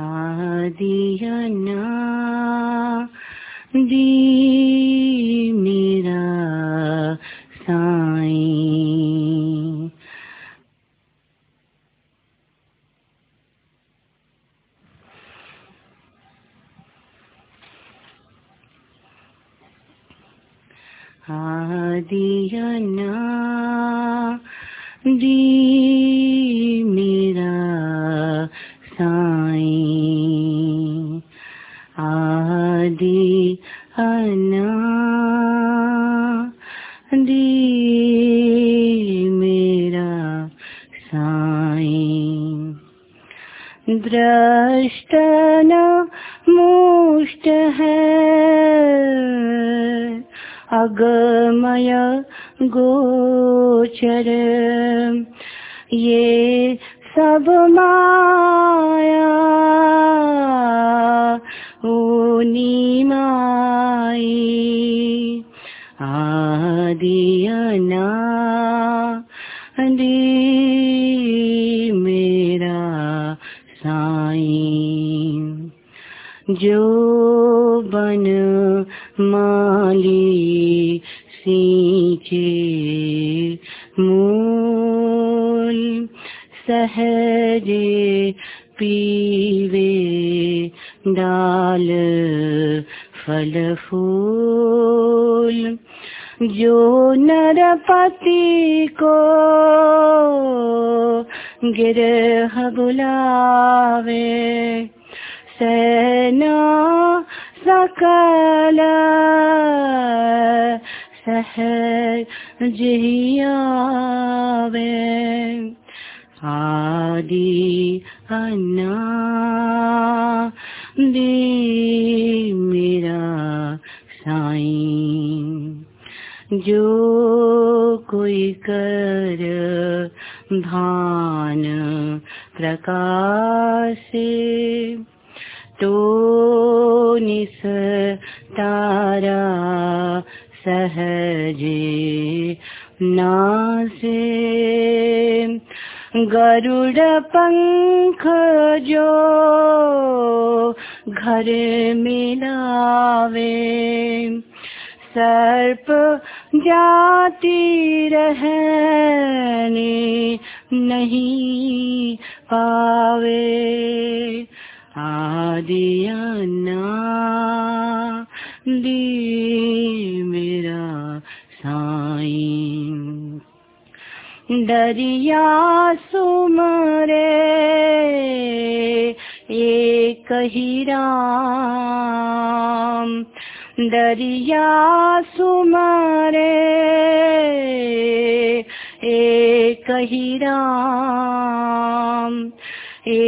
आदियना दी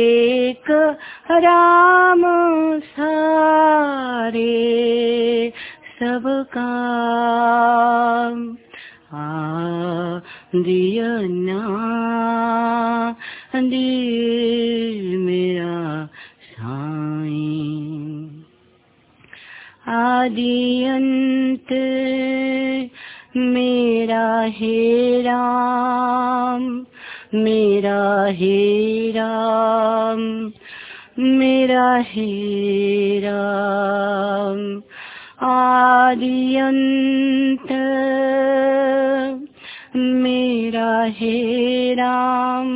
एक राम सारे सबका आ दिया ना मेरा साईं। आदि मेरा हे राम मेरा हे राम, मेरा हे राम आदि अंत मेरा हे राम,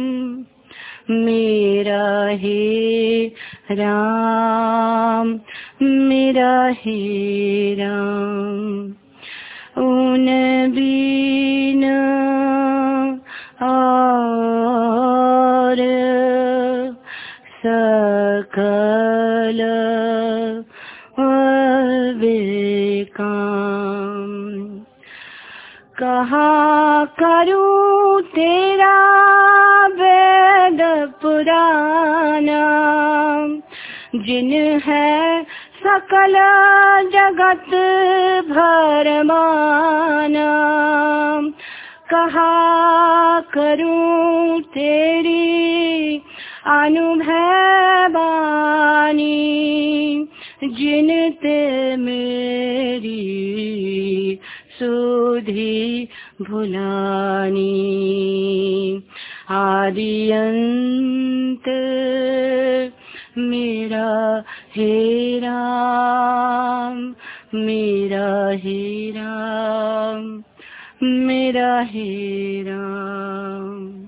मेरा हे राम, मेरा हे राम। उन बीन और सकल विकाम। कहा करूँ तेरा वेद पुराना जिन है सकल जगत भरमाना। कहा करूँ तेरी अनुभव बानी जिन मेरी सुधी भुलानी। आदि अंत मेरा हे राम, मेरा हे मेरा हे राम।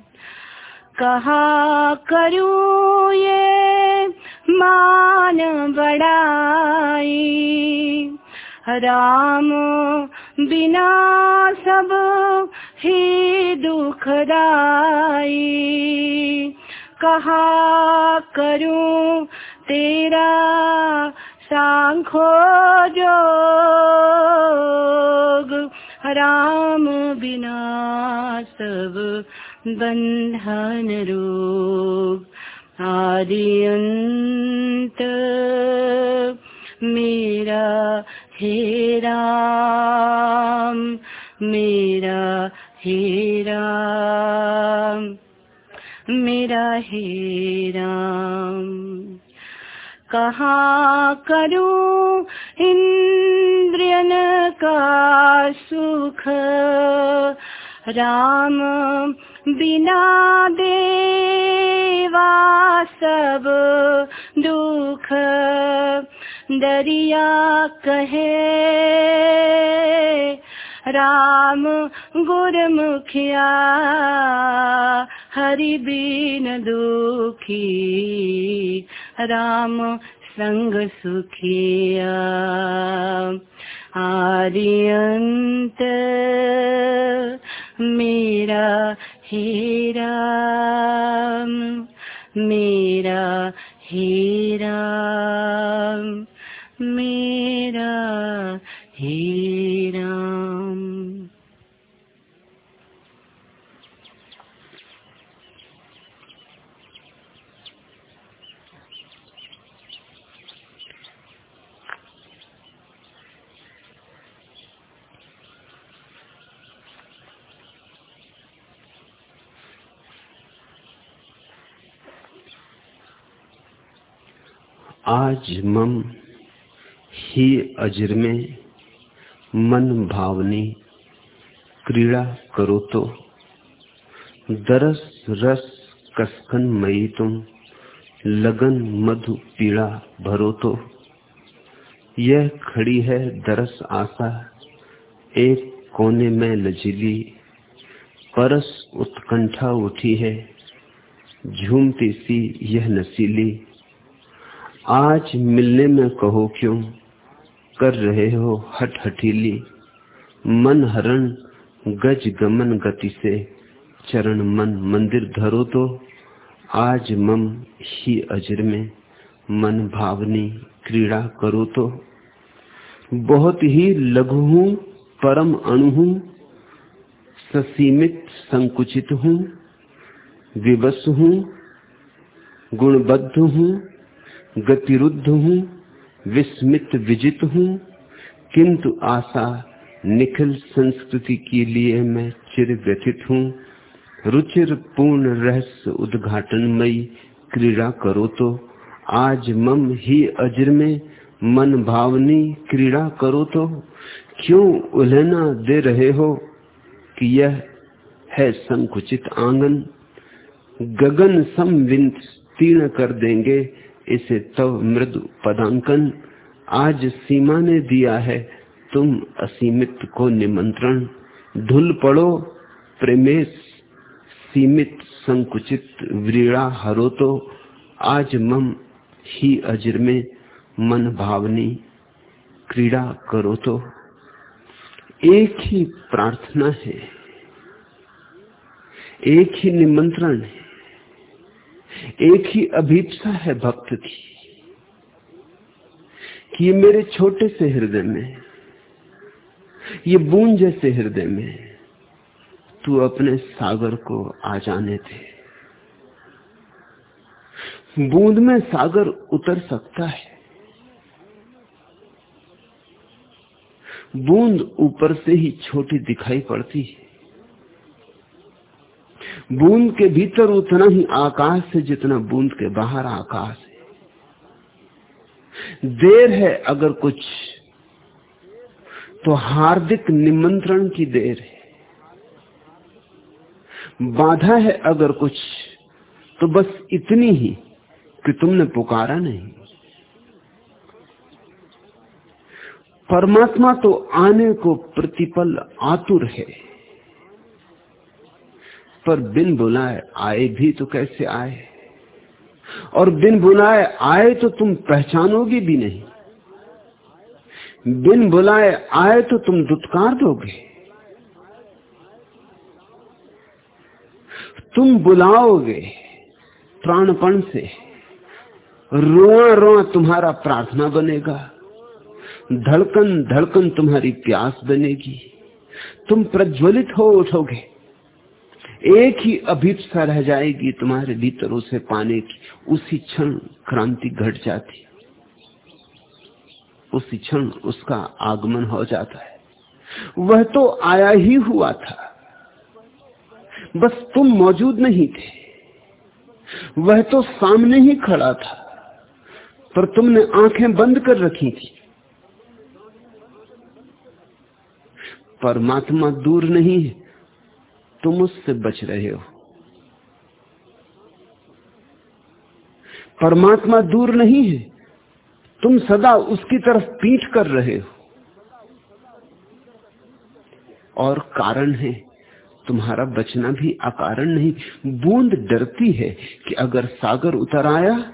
कहा करूँ ये मान बड़ाई राम, बिना सब ही दुखदाई कहा करूँ तेरा सांखो जोग? राम बिना सब बंधन रोग आदि अंत मेरा हे राम, मेरा हे राम, मेरा हे राम। कहाँ करूँ? इंद्रियन का सुख। राम बिना देवा सब दुख। दरिया कहे, राम गुरमुखिया, हरि बीन दुखी। राम संग सुखिया आर्यंत मेरा हे राम मेरा हे राम आज मम ही अजर में मन भावनी क्रीड़ा करो तो। दरस रस कसकन मई तुम, लगन मधु पीड़ा भरो तो। यह खड़ी है दरस आशा, एक कोने में लजीली परस उत्कंठा उठी है, झूमती सी यह नसीली आज मिलने में कहो क्यों? कर रहे हो हट हठीली। मन हरण, गज गमन गति से। चरण मन मंदिर धरो तो। आज मम ही अजर में। मन भावनी क्रीड़ा करो तो। बहुत ही लघु हूँ, परम अणु हूँ। ससीमित संकुचित हूँ। विवश हूँ। गुणबद्ध हूँ। गतिरुद्ध हूँ, विस्मित विजित हूँ, किंतु आशा निखिल संस्कृति के लिए मैं चिर व्यथित हूँ। रुचिर पूर्ण रहस्य उद्घाटन मई क्रीड़ा करो तो आज मम ही अजर में मन भावनी क्रीड़ा करो तो क्यों उलहना दे रहे हो कि यह है संकुचित आँगन? गगन सम तीर्ण कर देंगे इसे तव मृदु पदांकन। आज सीमा ने दिया है, तुम असीमित को निमंत्रण। धुल पड़ो, प्रेमेश सीमित संकुचित व्रीड़ा हरो तो आज मम ही अजर में मन भावनी क्रीड़ा करो तो एक ही प्रार्थना है, एक ही निमंत्रण है। एक ही अभीपसा है भक्त की, कि ये मेरे छोटे से हृदय में, ये बूंद जैसे हृदय में, तू अपने सागर को आ जाने दे। बूंद में सागर उतर सकता है, बूंद ऊपर से ही छोटी दिखाई पड़ती है। बूंद के भीतर उतना ही आकाश है जितना बूंद के बाहर आकाश है। देर है अगर कुछ तो हार्दिक निमंत्रण की देर है। बाधा है अगर कुछ तो बस इतनी ही कि तुमने पुकारा नहीं। परमात्मा तो आने को प्रतिपल आतुर है। पर बिन बुलाए आए भी तो कैसे आए? और बिन बुलाए आए तो तुम पहचानोगे भी नहीं। बिन बुलाए आए तो तुम दुत्कार दोगे। तुम बुलाओगे प्राणपण से। रोआ रोआ तुम्हारा प्रार्थना बनेगा। धड़कन धड़कन तुम्हारी प्यास बनेगी। तुम प्रज्वलित हो उठोगे। एक ही अभिप्सा रह जाएगी तुम्हारे भीतर उसे पाने की। उसी क्षण क्रांति घट जाती उसी क्षण उसका आगमन हो जाता है। वह तो आया ही हुआ था। बस तुम मौजूद नहीं थे। वह तो सामने ही खड़ा था। पर तुमने आँखें बंद कर रखी थी। परमात्मा दूर नहीं है। तुम उससे बच रहे हो। परमात्मा दूर नहीं है। तुम सदा उसकी तरफ़ पीठ कर रहे हो। और कारण है, तुम्हारा बचना भी अकारण नहीं। बूंद डरती है कि अगर सागर उतर आया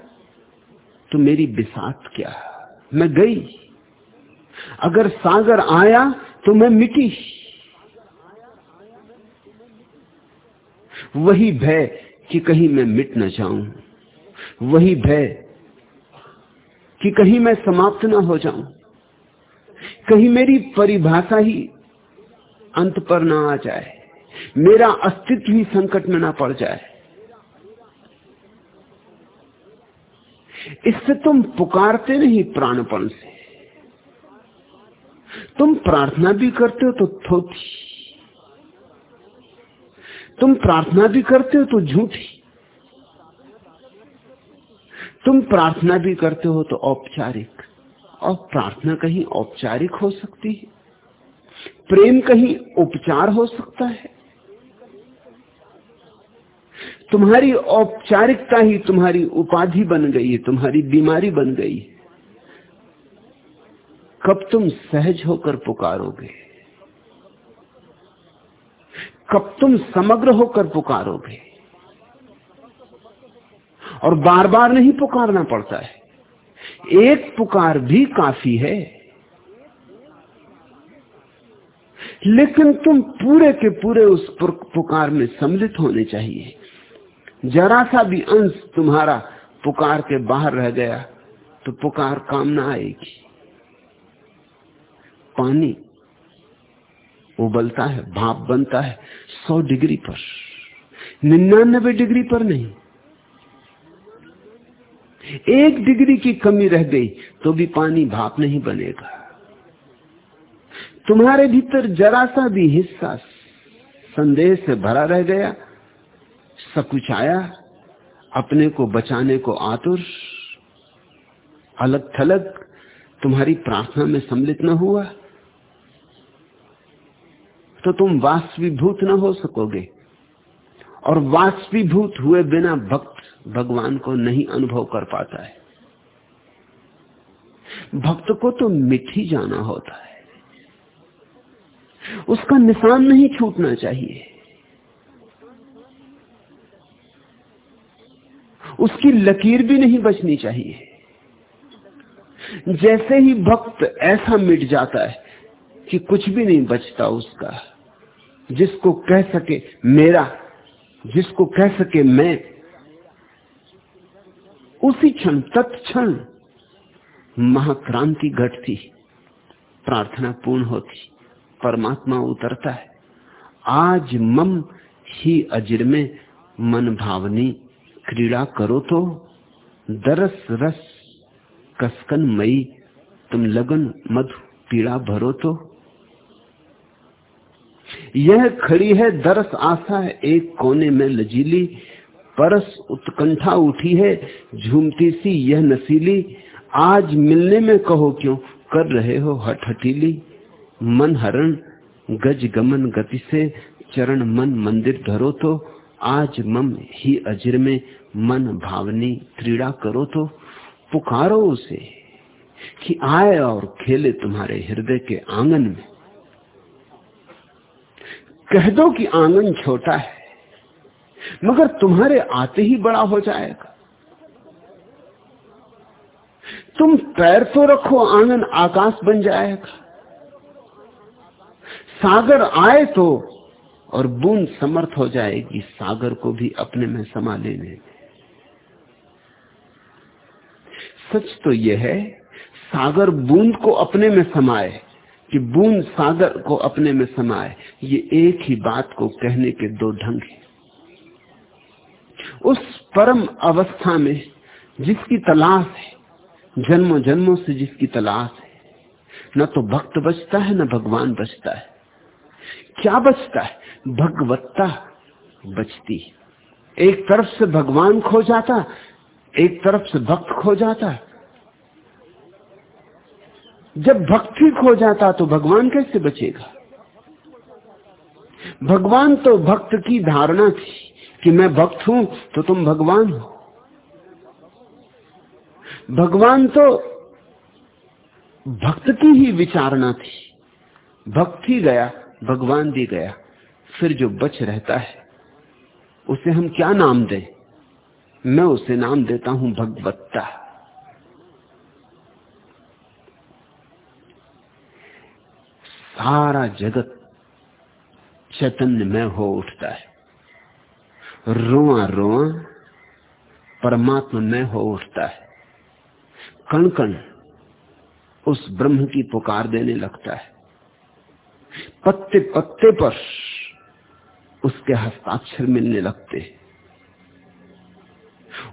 तो मेरी बिसात क्या? मैं गई। अगर सागर आया तो मैं मिटी। वही भय कि कहीं मैं मिट न जाऊँ। वही भय कि कहीं मैं समाप्त ना हो जाऊँ। कहीं मेरी परिभाषा ही अंत पर ना आ जाए। मेरा अस्तित्व ही संकट में ना पड़ जाए। इससे तुम पुकारते नहीं प्राणपण से। तुम प्रार्थना भी करते हो तो थोथी तुम प्रार्थना भी करते हो तो झूठी तुम प्रार्थना भी करते हो तो औपचारिक। और प्रार्थना कहीं औपचारिक हो सकती है। प्रेम कहीं उपचार हो सकता है। तुम्हारी औपचारिकता ही तुम्हारी उपाधि बन गई है, तुम्हारी बीमारी बन गई कब तुम सहज होकर पुकारोगे? कब तुम समग्र होकर पुकारोगे? और बार बार नहीं पुकारना पड़ता है। एक पुकार भी काफ़ी है। लेकिन तुम पूरे के पूरे उस पुकार में सम्मिलित होने चाहिए। जरा सा भी अंश तुम्हारा पुकार के बाहर रह गया तो पुकार काम ना आएगी। पानी उबलता है, भाप बनता है, सौ डिग्री पर। निन्यानबे डिग्री पर नहीं। एक डिग्री की कमी रह गई तो भी पानी भाप नहीं बनेगा। तुम्हारे भीतर जरा सा भी हिस्सा संदेह से भरा रह गया सकुच आया, अपने को बचाने को आतुर, अलग थलग, तुम्हारी प्रार्थना में सम्मिलित न हुआ। तो तुम वास्वीभूत न हो सकोगे। और वास्वीभूत हुए बिना भक्त भगवान को नहीं अनुभव कर पाता है। भक्त को तो ही जाना होता है। उसका निशान नहीं छूटना चाहिए। उसकी लकीर भी नहीं बचनी चाहिए। जैसे ही भक्त ऐसा मिट जाता है कि कुछ भी नहीं बचता उसका। जिसको कह सके मेरा, जिसको कह सके मैं, उसी क्षण, तत्क्षण महाक्रांति घटती, प्रार्थना पूर्ण होती, परमात्मा उतरता है। आज मम ही अजिर में मन भावनी क्रीड़ा करो तो दरस रस कसकन मई तुम लगन मधु पीड़ा भरो तो यह खड़ी है, दरस आशा एक कोने में लजीली। परस उत्कंठा उठी है, झूमती सी यह नसीली। आज मिलने में कहो क्यों, कर रहे हो हट हटीली मन हरण, गज गमन गति से, चरण मन मंदिर धरो तो। आज मम ही अजर में, मन भावनी क्रीड़ा करो तो। पुकारो उसे, कि आए और खेले तुम्हारे हृदय के आँगन में। कह दो कि आँगन छोटा है, मगर तुम्हारे आते ही बड़ा हो जाएगा। तुम पैर तो रखो आँगन आकाश बन जाएगा। सागर आए तो और बूंद समर्थ हो जाएगी, सागर को भी अपने में समा लेने में। सच तो यह है, सागर बूंद को अपने में समाए। कि बूंद सागर को अपने में समाए। ये एक ही बात को कहने के दो ढंग हैं। उस परम अवस्था में जिसकी तलाश है जन्मों जन्मों से जिसकी तलाश है, न तो भक्त बचता है, न भगवान बचता है। क्या बचता है? भगवत्ता बचती एक तरफ़ से भगवान खो जाता, एक तरफ़ से भक्त खो जाता जब भक्ति खो जाता तो भगवान कैसे बचेगा? भगवान तो भक्त की धारणा थी कि मैं भक्त हूँ तो तुम भगवान हो। भगवान तो भक्त की ही विचारणा थी। भक्त ही गया, भगवान भी गया, फिर जो बच रहता है, उसे हम क्या नाम दें? मैं उसे नाम देता हूँ भगवत्ता। सारा जगत चैतन्य में हो उठता है। रोआ रोआ परमात्मा में हो उठता है। कण कण उस ब्रह्म की पुकार देने लगता है। पत्ते पत्ते पर उसके हस्ताक्षर मिलने लगते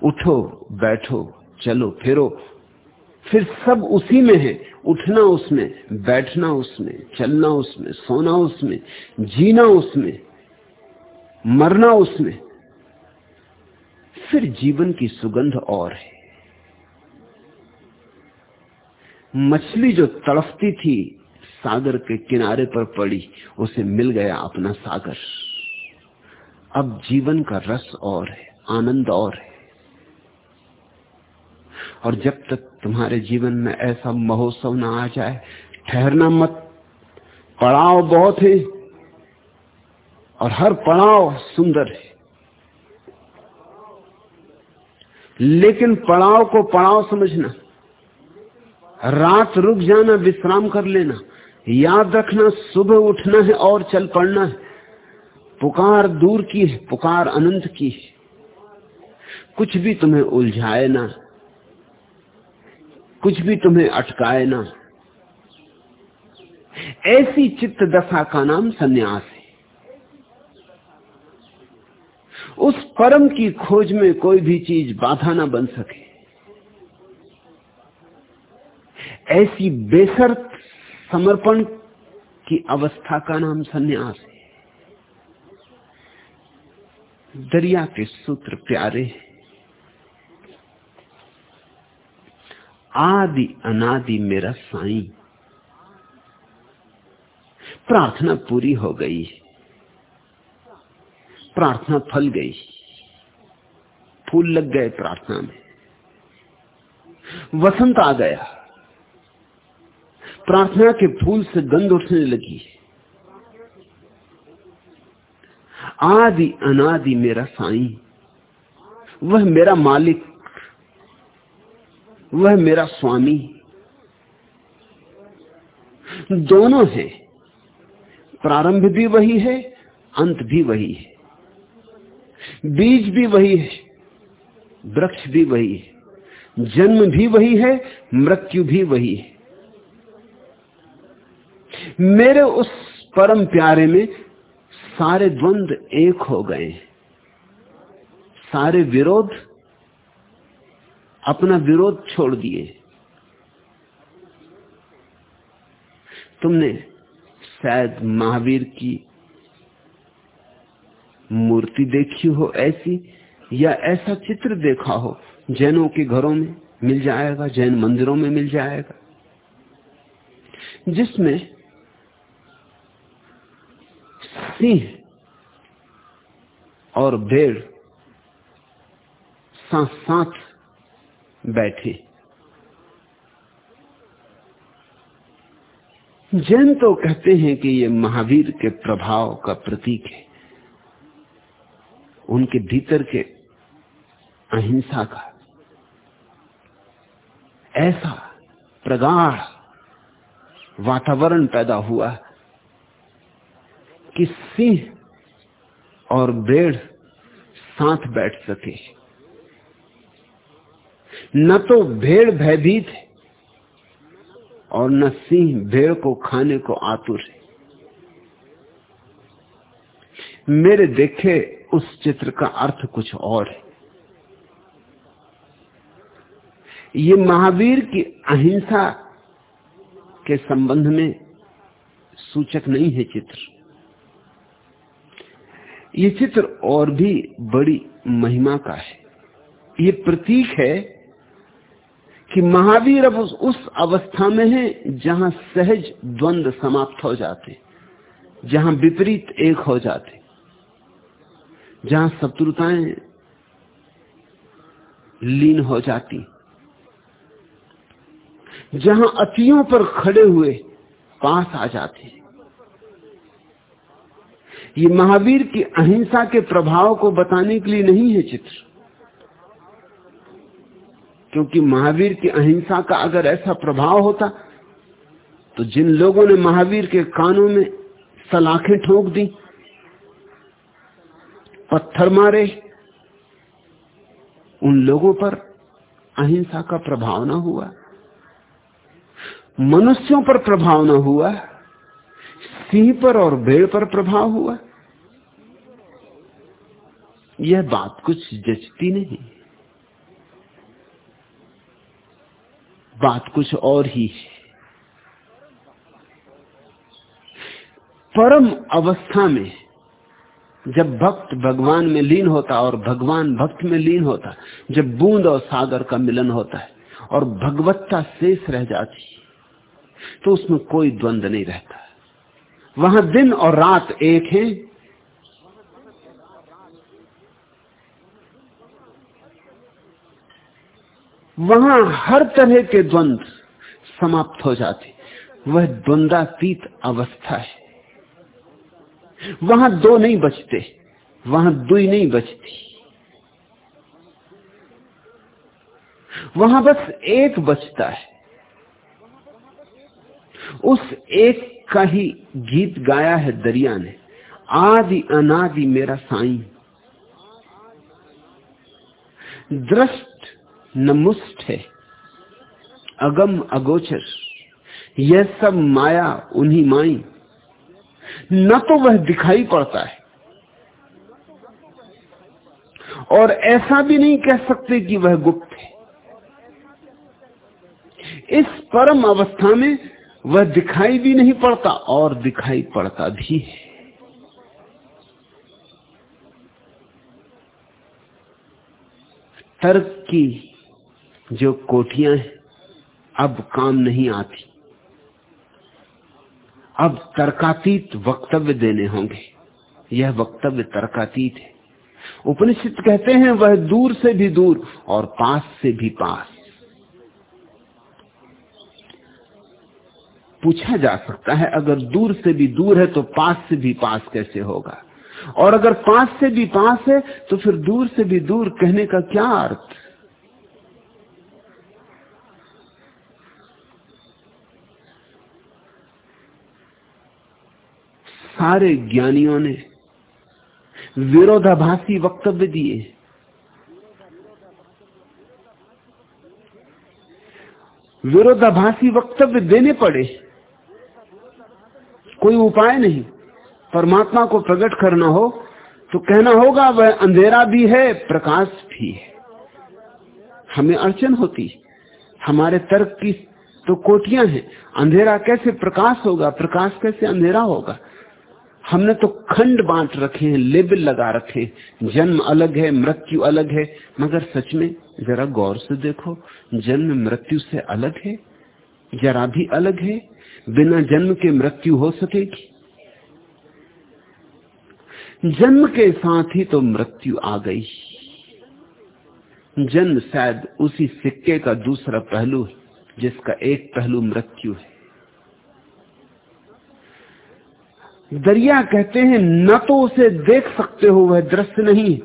उठो, बैठो, चलो, फिरो फिर सब उसी में है। उठना उसमें, बैठना उसमें, चलना उसमें, सोना उसमें, जीना उसमें, मरना उसमें। फिर जीवन की सुगंध और है। मछली जो तड़फती थी, सागर के किनारे पर पड़ी, उसे मिल गया अपना सागर। अब जीवन का रस और है, आनंद और है। और जब तक तुम्हारे जीवन में ऐसा महोत्सव ना आ जाए, ठहरना मत। पड़ाव बहुत है और हर पड़ाव सुंदर है। लेकिन पड़ाव को पड़ाव समझना, रात रुक जाना, विश्राम कर लेना, याद रखना, सुबह उठना है और चल पड़ना है। पुकार दूर की है, पुकार अनंत की है। कुछ भी तुम्हें उलझाए ना कुछ भी तुम्हें अटकाए ना। ऐसी चित्त दशा का नाम सन्यास है। उस परम की खोज में कोई भी चीज़ बाधा ना बन सके। ऐसी बेसर्त समर्पण की अवस्था का नाम सन्यास है। दरिया के सूत्र प्यारे आदि अनादि मेरा साई। प्रार्थना पूरी हो गई। प्रार्थना फल गई। फूल लग गए प्रार्थना में। वसंत आ गया। प्रार्थना के फूल से गंध उठने लगी। आदि अनादि मेरा साई। वह मेरा मालिक वह मेरा स्वामी दोनों है। प्रारंभ भी वही है, अंत भी वही है। बीज भी वही है, वृक्ष भी वही है। जन्म भी वही है, मृत्यु भी वही है। मेरे उस परम प्यारे में सारे द्वंद एक हो गए सारे विरोध अपना विरोध छोड़ दिए। तुमने शायद महावीर की मूर्ति देखी हो ऐसी, या ऐसा चित्र देखा हो, जैनों के घरों में मिल जाएगा, जैन मंदिरों में मिल जाएगा, जिसमें सिंह और भेड़ साथ बैठे। जैन तो कहते हैं कि ये महावीर के प्रभाव का प्रतीक है। उनके भीतर के अहिंसा का ऐसा प्रगाढ़ वातावरण पैदा हुआ कि सिंह और भेड़ साथ बैठ सके। न तो भेड़ भयभीत है और न सिंह भेड़ को खाने को आतुर है। मेरे देखे उस चित्र का अर्थ कुछ और है। ये महावीर की अहिंसा के संबंध में सूचक नहीं है चित्र। ये चित्र और भी बड़ी महिमा का है। ये प्रतीक है कि महावीर अब उस, उस अवस्था में है जहाँ सहज द्वंद समाप्त हो जाते जहाँ विपरीत एक हो जाते जहाँ शत्रुताएँ लीन हो जाती जहाँ अतियों पर खड़े हुए पास आ जाते। ये महावीर की अहिंसा के प्रभाव को बताने के लिए नहीं है चित्र। क्योंकि महावीर की अहिंसा का अगर ऐसा प्रभाव होता तो जिन लोगों ने महावीर के कानों में सलाखें ठोक दी, पत्थर मारे, उन लोगों पर अहिंसा का प्रभाव ना हुआ। मनुष्यों पर प्रभाव ना हुआ, सिंह पर और भेड़ पर प्रभाव हुआ। यह बात कुछ जचती नहीं। बात कुछ और ही है। परम अवस्था में जब भक्त भगवान में लीन होता और भगवान भक्त में लीन होता, जब बूंद और सागर का मिलन होता है और भगवत्ता शेष रह जाती तो उसमें कोई द्वंद नहीं रहता। वहाँ दिन और रात एक है वहाँ हर तरह के द्वंद समाप्त हो जाते। वह द्वंदातीत अवस्था है। वहाँ दो नहीं बचते, वहाँ दुई नहीं बचती। वहाँ बस एक बचता है। उस एक का ही गीत गाया है दरिया ने, आदि अनादि मेरा साई। दृष्ट नमुष्ट है। अगम अगोचर। यह सब माया उन्हीं माई। न तो वह दिखाई पड़ता है। और ऐसा भी नहीं कह सकते कि वह गुप्त है। इस परम अवस्था में वह दिखाई भी नहीं पड़ता और दिखाई पड़ता भी है। तर्क की जो कोठियाँ हैं, अब काम नहीं आती। अब तर्कातीत वक्तव्य देने होंगे। यह वक्तव्य तर्कातीत है। उपनिषद कहते हैं, वह दूर से भी दूर और पास से भी पास। पूछा जा सकता है, अगर दूर से भी दूर है तो पास से भी पास कैसे होगा? और अगर पास से भी पास है तो फिर दूर से भी दूर कहने का क्या अर्थ? सारे ज्ञानियों ने विरोधाभासी वक्तव्य दिए। विरोधाभासी वक्तव्य देने पड़े। कोई उपाय नहीं। परमात्मा को प्रकट करना हो तो कहना होगा, वह अंधेरा भी है, प्रकाश भी है। हमें अड़चन होती। हमारे तर्क की तो कोटियाँ हैं। अंधेरा कैसे प्रकाश होगा? प्रकाश कैसे अंधेरा होगा? हमने तो खंड बांट रखे हैं लेबल लगा रखे जन्म अलग है, मृत्यु अलग है। मगर सच में जरा गौर से देखो, जन्म मृत्यु से अलग है? जरा भी अलग है? बिना जन्म के मृत्यु हो सकेगी? जन्म के साथ ही तो मृत्यु आ गई। जन्म शायद उसी सिक्के का दूसरा पहलू है, जिसका एक पहलू मृत्यु है। दरिया कहते हैं, न तो उसे देख सकते हो, वह दृश्य नहीं।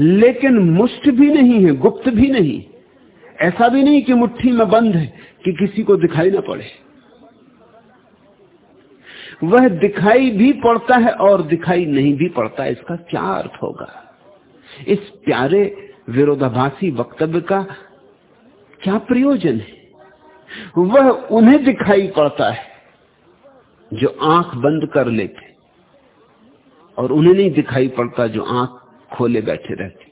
लेकिन मुष्ट भी नहीं है, गुप्त भी नहीं। ऐसा भी नहीं कि मुट्ठी में बंद है कि किसी को दिखाई ना पड़े। वह दिखाई भी पड़ता है और दिखाई नहीं भी पड़ता, इसका क्या अर्थ होगा? इस प्यारे विरोधाभासी वक्तव्य का क्या प्रयोजन है? वह उन्हें दिखाई पड़ता है। जो आँख बंद कर लेते और उन्हें नहीं दिखाई पड़ता जो आँख खोले बैठे रहते।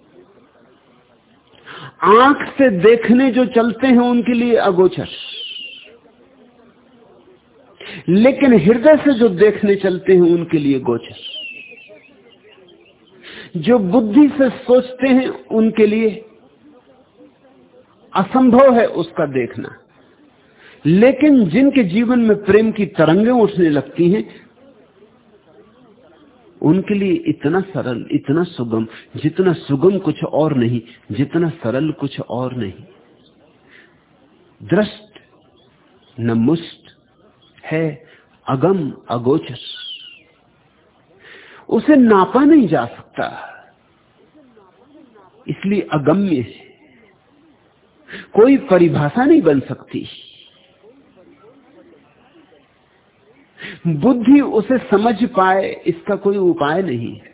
आँख से देखने जो चलते हैं उनके लिए अगोचर। लेकिन हृदय से जो देखने चलते हैं उनके लिए गोचर। जो बुद्धि से सोचते हैं उनके लिए असंभव है उसका देखना। लेकिन जिनके जीवन में प्रेम की तरंगें उठने लगती हैं, उनके लिए इतना सरल, इतना सुगम, जितना सुगम कुछ और नहीं, जितना सरल कुछ और नहीं। दृष्ट न मुष्ट है, अगम अगोचर। उसे नापा नहीं जा सकता, इसलिए अगम्य है। कोई परिभाषा नहीं बन सकती। बुद्धि उसे समझ पाए, इसका कोई उपाय नहीं है।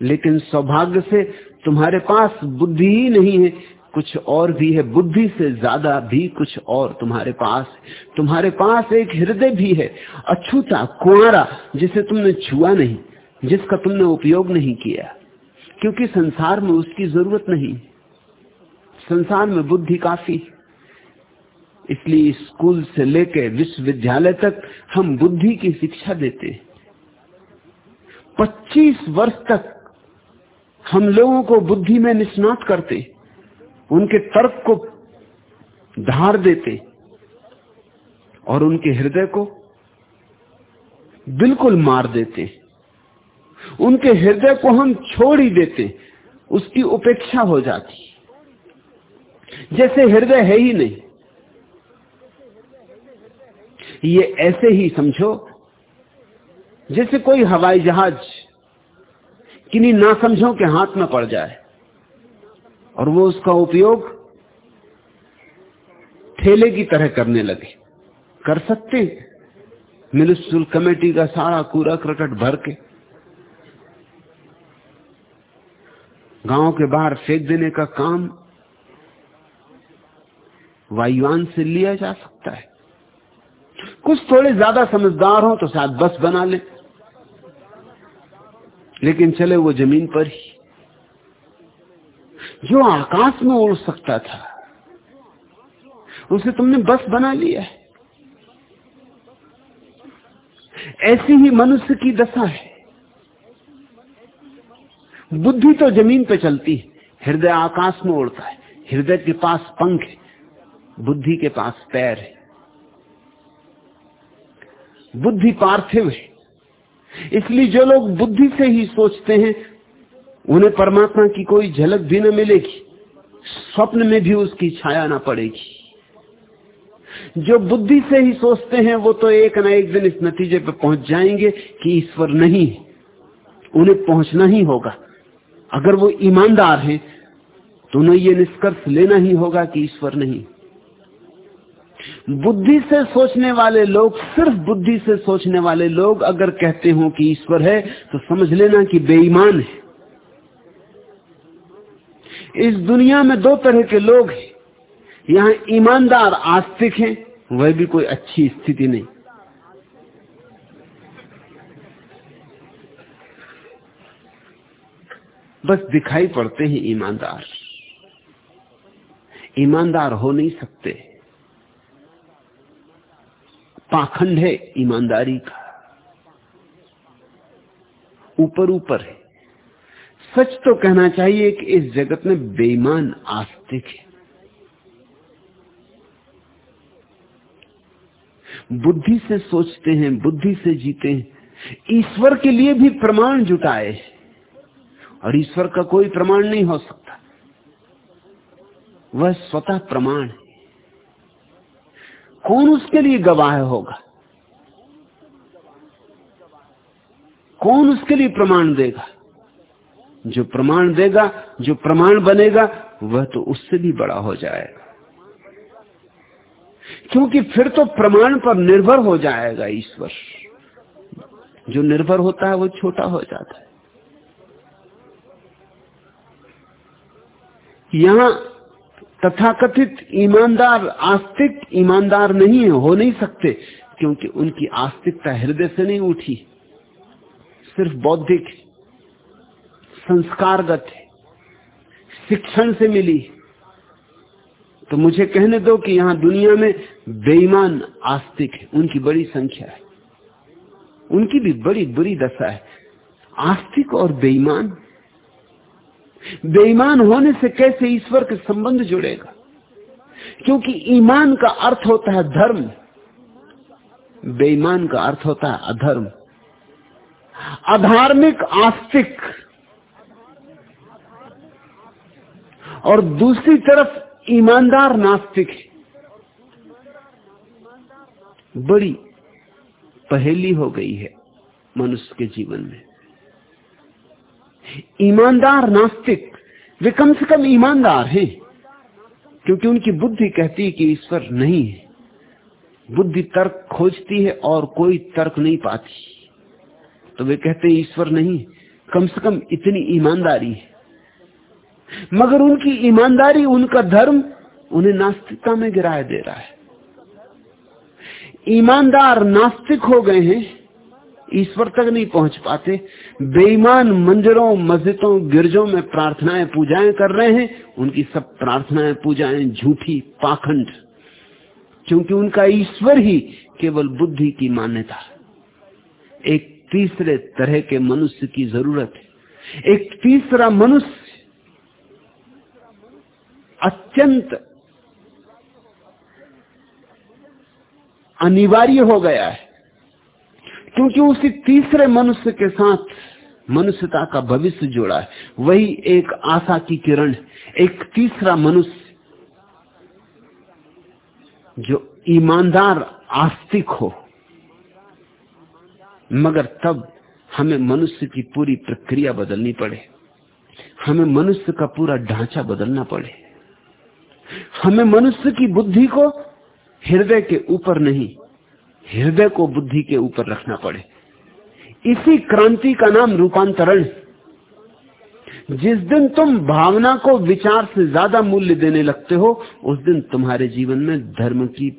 लेकिन सौभाग्य से तुम्हारे पास बुद्धि ही नहीं है, कुछ और भी है। बुद्धि से ज़्यादा भी कुछ और तुम्हारे पास तुम्हारे पास एक हृदय भी है, अछूता कुआरा जिसे तुमने छुआ नहीं, जिसका तुमने उपयोग नहीं किया। क्योंकि संसार में उसकी ज़रूरत नहीं। संसार में बुद्धि काफ़ी इसलिए स्कूल से लेकर विश्वविद्यालय तक हम बुद्धि की शिक्षा देते 25 वर्ष तक हम लोगों को बुद्धि में निष्णात करते उनके तर्क को धार देते और उनके हृदय को बिल्कुल मार देते उनके हृदय को हम छोड़ ही देते उसकी उपेक्षा हो जाती जैसे हृदय है ही नहीं। ये ऐसे ही समझो, जैसे कोई हवाई जहाज़ किन्हीं ना समझो के हाथ में पड़ जाए, और वो उसका उपयोग ठेले की तरह करने लगे। कर सकते म्यूनिसिपल कमेटी का सारा कूड़ा क्रकट भर के गाँव के बाहर फेंक देने का काम वायुवान से लिया जा सकता है। कुछ थोड़े ज़्यादा समझदार हो तो शायद बस बना ले। लेकिन चले वो ज़मीन पर ही। जो आकाश में उड़ सकता था, उसे तुमने बस बना लिया है। ऐसी ही मनुष्य की दशा है। बुद्धि तो ज़मीन पे चलती है, हृदय आकाश में उड़ता है। हृदय के पास पंख है, बुद्धि के पास पैर है। बुद्धि पार्थिव है। इसलिए जो लोग बुद्धि से ही सोचते हैं, उन्हें परमात्मा की कोई झलक भी न मिलेगी, स्वप्न में भी उसकी छाया ना पड़ेगी। जो बुद्धि से ही सोचते हैं, वो तो एक ना एक दिन इस नतीजे पर पहुँच जाएँगे कि ईश्वर नहीं है। उन्हें पहुँचना ही होगा। अगर वो ईमानदार हैं तो उन्हें ये निष्कर्ष लेना ही होगा कि ईश्वर नहीं बुद्धि से सोचने वाले लोग, सिर्फ़ बुद्धि से सोचने वाले लोग अगर कहते हो कि ईश्वर है तो समझ लेना कि बेईमान है। इस दुनिया में दो तरह के लोग हैं। यहाँ ईमानदार आस्तिक हैं, वह भी कोई अच्छी स्थिति नहीं। बस दिखाई पड़ते हैं ईमानदार। ईमानदार हो नहीं सकते। पाखंड है, ईमानदारी का। ऊपर ऊपर है। सच तो कहना चाहिए कि इस जगत में बेईमान, आस्तिक है। बुद्धि से सोचते हैं, बुद्धि से जीते हैं। ईश्वर के लिए भी प्रमाण जुटाए और ईश्वर का कोई प्रमाण नहीं हो सकता। वह स्वतः प्रमाण है। कौन उसके लिए गवाह होगा? कौन उसके लिए प्रमाण देगा? जो प्रमाण देगा, जो प्रमाण बनेगा, वह तो उससे भी बड़ा हो जाएगा। क्योंकि फिर तो प्रमाण पर निर्भर हो जाएगा ईश्वर। जो निर्भर होता है, वो छोटा हो जाता है। यहाँ तथाकथित ईमानदार, आस्तिक ईमानदार नहीं है हो नहीं सकते, क्योंकि उनकी आस्तिकता हृदय से नहीं उठी। सिर्फ़ बौद्धिक संस्कारगत शिक्षण से मिली तो मुझे कहने दो कि यहाँ दुनिया में बेईमान आस्तिक है, उनकी बड़ी संख्या है। उनकी भी बड़ी बुरी दशा है। आस्तिक और बेईमान बेईमान होने से कैसे ईश्वर के संबंध जुड़ेगा? क्योंकि ईमान का अर्थ होता है धर्म। बेईमान का अर्थ होता है अधर्म। अधार्मिक आस्तिक। और दूसरी तरफ़ ईमानदार नास्तिक बड़ी पहेली हो गई है मनुष्य के जीवन में। ईमानदार नास्तिक, वे कम से कम ईमानदार हैं, क्योंकि उनकी बुद्धि कहती है कि ईश्वर नहीं है। बुद्धि तर्क खोजती है और कोई तर्क नहीं पाती। तो वे कहते हैं, ईश्वर नहीं, कम से कम इतनी ईमानदारी है। मगर उनकी ईमानदारी, उनका धर्म उन्हें नास्तिकता में गिराए दे रहा है। ईमानदार नास्तिक हो गए हैं ईश्वर तक नहीं पहुँच पाते। बेईमान मंदिरों, मस्जिदों, गिरजों में प्रार्थनाएँ, पूजाएँ कर रहे हैं, उनकी सब प्रार्थनाएँ, पूजाएँ झूठी, पाखंड। क्योंकि उनका ईश्वर ही केवल बुद्धि की मान्यता एक तीसरे तरह के मनुष्य की ज़रूरत है। एक तीसरा मनुष्य अत्यंत अनिवार्य हो गया है। क्योंकि उसी तीसरे मनुष्य के साथ मनुष्यता का भविष्य जुड़ा है। वही एक आशा की किरण एक तीसरा मनुष्य जो ईमानदार, आस्तिक हो। मगर तब हमें मनुष्य की पूरी प्रक्रिया बदलनी पड़े। हमें मनुष्य का पूरा ढांचा बदलना पड़े। हमें मनुष्य की बुद्धि को हृदय के ऊपर नहीं हृदय को बुद्धि के ऊपर रखना पड़े। इसी क्रांति का नाम रूपांतरण। जिस दिन तुम भावना को विचार से ज़्यादा मूल्य देने लगते हो, उस दिन तुम्हारे जीवन में धर्म की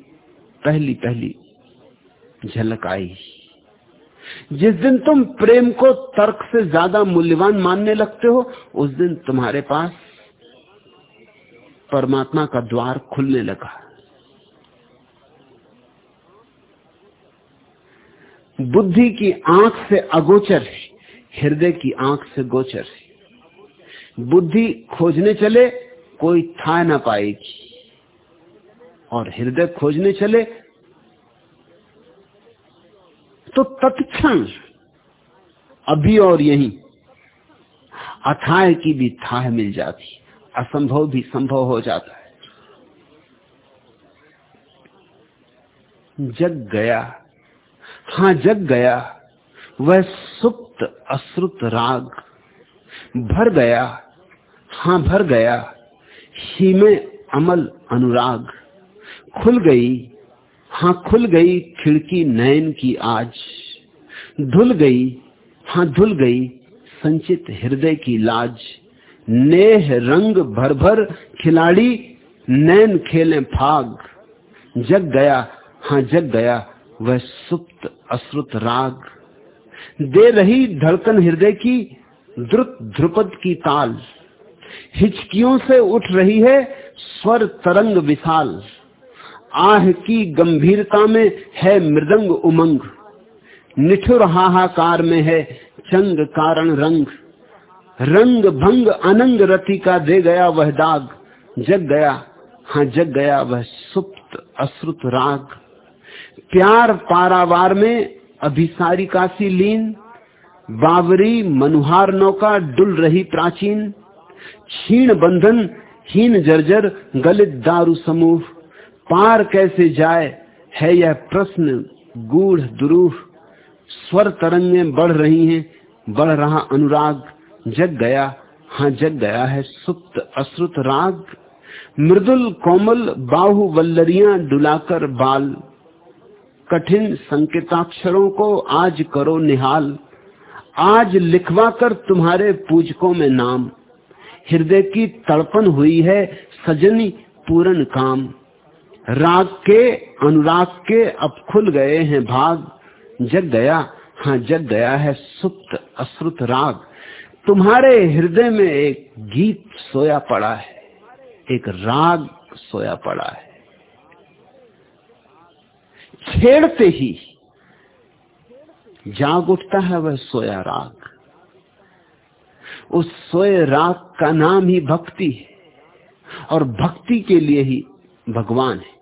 पहली पहली झलक आई। जिस दिन तुम प्रेम को तर्क से ज़्यादा मूल्यवान मानने लगते हो, उस दिन तुम्हारे पास परमात्मा का द्वार खुलने लगा। बुद्धि की आँख से अगोचर है, हृदय की आँख से गोचर है। बुद्धि खोजने चले, कोई था ना पाएगी। और हृदय खोजने चले तो तत्क्षण अभी और यही अथाय की भी थाह मिल जाती, असंभव भी संभव हो जाता है। जग गया। हाँ जग गया, वह सुप्त अश्रुत राग। भर गया, हाँ भर गया, ही में अमल अनुराग। खुल गई, हाँ खुल गई खिड़की नयन की आज। धुल गई, हाँ धुल गई संचित हृदय की लाज। नेह रंग भर भर खिलाड़ी नैन खेले फाग। जग गया हाँ जग गया वह सुप्त अश्रुत राग। दे रही धड़कन हृदय की द्रुत ध्रुपद की ताल। हिचकियों से उठ रही है स्वर तरंग विशाल। आह की गंभीरता में है मृदंग उमंग। निठुर हाहाकार में है चंग कारण रंग। रंग भंग अनंग रति का दे गया वह दाग। जग गया हाँ जग गया वह सुप्त अश्रुत राग। प्यार पारावार में अभिसारी काशी लीन, बावरी मनुहार नौका डुल रही प्राचीन, क्षीण बंधन हीन जर्जर गलित दारू समूह, पार कैसे जाए है यह प्रश्न गूढ़ दुरूह, स्वर तरंगें बढ़ रही हैं, बढ़ रहा अनुराग, जग गया हाँ जग गया है सुप्त अश्रुत राग, मृदुल कोमल बाहु वल्लरिया डुलाकर बाल। कठिन संकेताक्षरों को आज करो निहाल। आज लिखवा कर तुम्हारे पूजकों में नाम। हृदय की तड़पन हुई है सजनी पूर्ण काम। राग के अनुराग के अब खुल गए हैं भाग। जग गया हाँ जग गया है सुप्त अश्रुत राग। तुम्हारे हृदय में एक गीत सोया पड़ा है, एक राग सोया पड़ा है। छेड़ते ही जाग उठता है वह सोया राग। उस सोए राग का नाम ही भक्ति है और भक्ति के लिए ही भगवान है।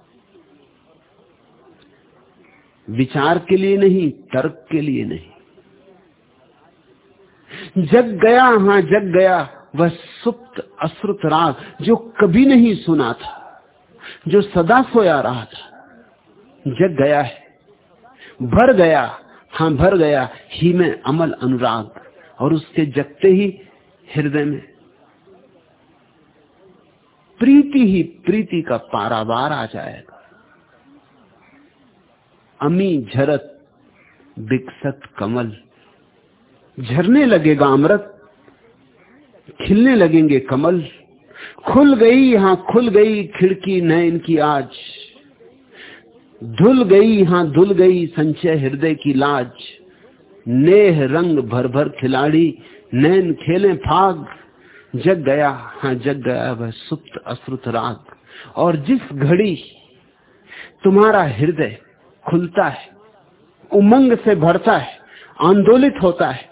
विचार के लिए नहीं, तर्क के लिए नहीं। जग गया, हाँ जग गया, वह सुप्त अश्रुत राग जो कभी नहीं सुना था, जो सदा सोया रहा था। जग गया है। भर गया। हाँ, भर गया। ही में अमल अनुराग। और उसके जगते ही हृदय में। प्रीति ही प्रीति का पारावार आ जाएगा। अमी झरत विकसत कमल। झरने लगेगा अमृत। खिलने लगेंगे कमल। खुल गई यहाँ खुल गई खिड़की नयन की आज। धुल गई यहाँ धुल गई संचय हृदय की लाज। नेह रंग भर भर खिलाड़ी, नैन खेले फाग। जग गया हाँ जग गया वह सुप्त अश्रुत राग। और जिस घड़ी तुम्हारा हृदय खुलता है, उमंग से भरता है, आंदोलित होता है,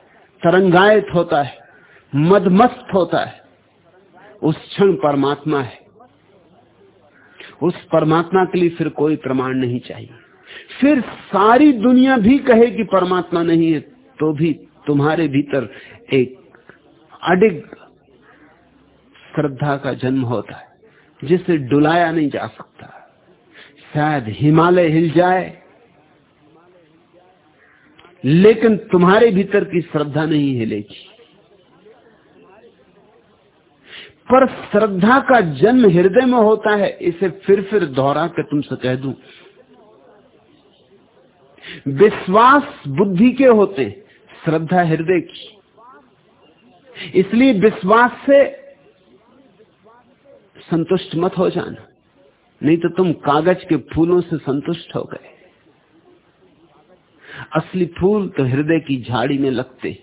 तरंगायत होता है, मदमस्त होता है, उस क्षण परमात्मा है। उस परमात्मा के लिए फिर कोई प्रमाण नहीं चाहिए। फिर सारी दुनिया भी कहे कि परमात्मा नहीं है तो भी तुम्हारे भीतर एक अडिग श्रद्धा का जन्म होता है, जिसे डुलाया नहीं जा सकता। शायद हिमालय हिल जाए, लेकिन तुम्हारे भीतर की श्रद्धा नहीं हिलेगी। पर श्रद्धा का जन्म हृदय में होता है, इसे फिर फिर दोहरा कर तुमसे कह दू। विश्वास बुद्धि के होते, श्रद्धा हृदय की। इसलिए विश्वास से संतुष्ट मत हो जाना, नहीं तो तुम कागज़ के फूलों से संतुष्ट हो गए। असली फूल तो हृदय की झाड़ी में लगते।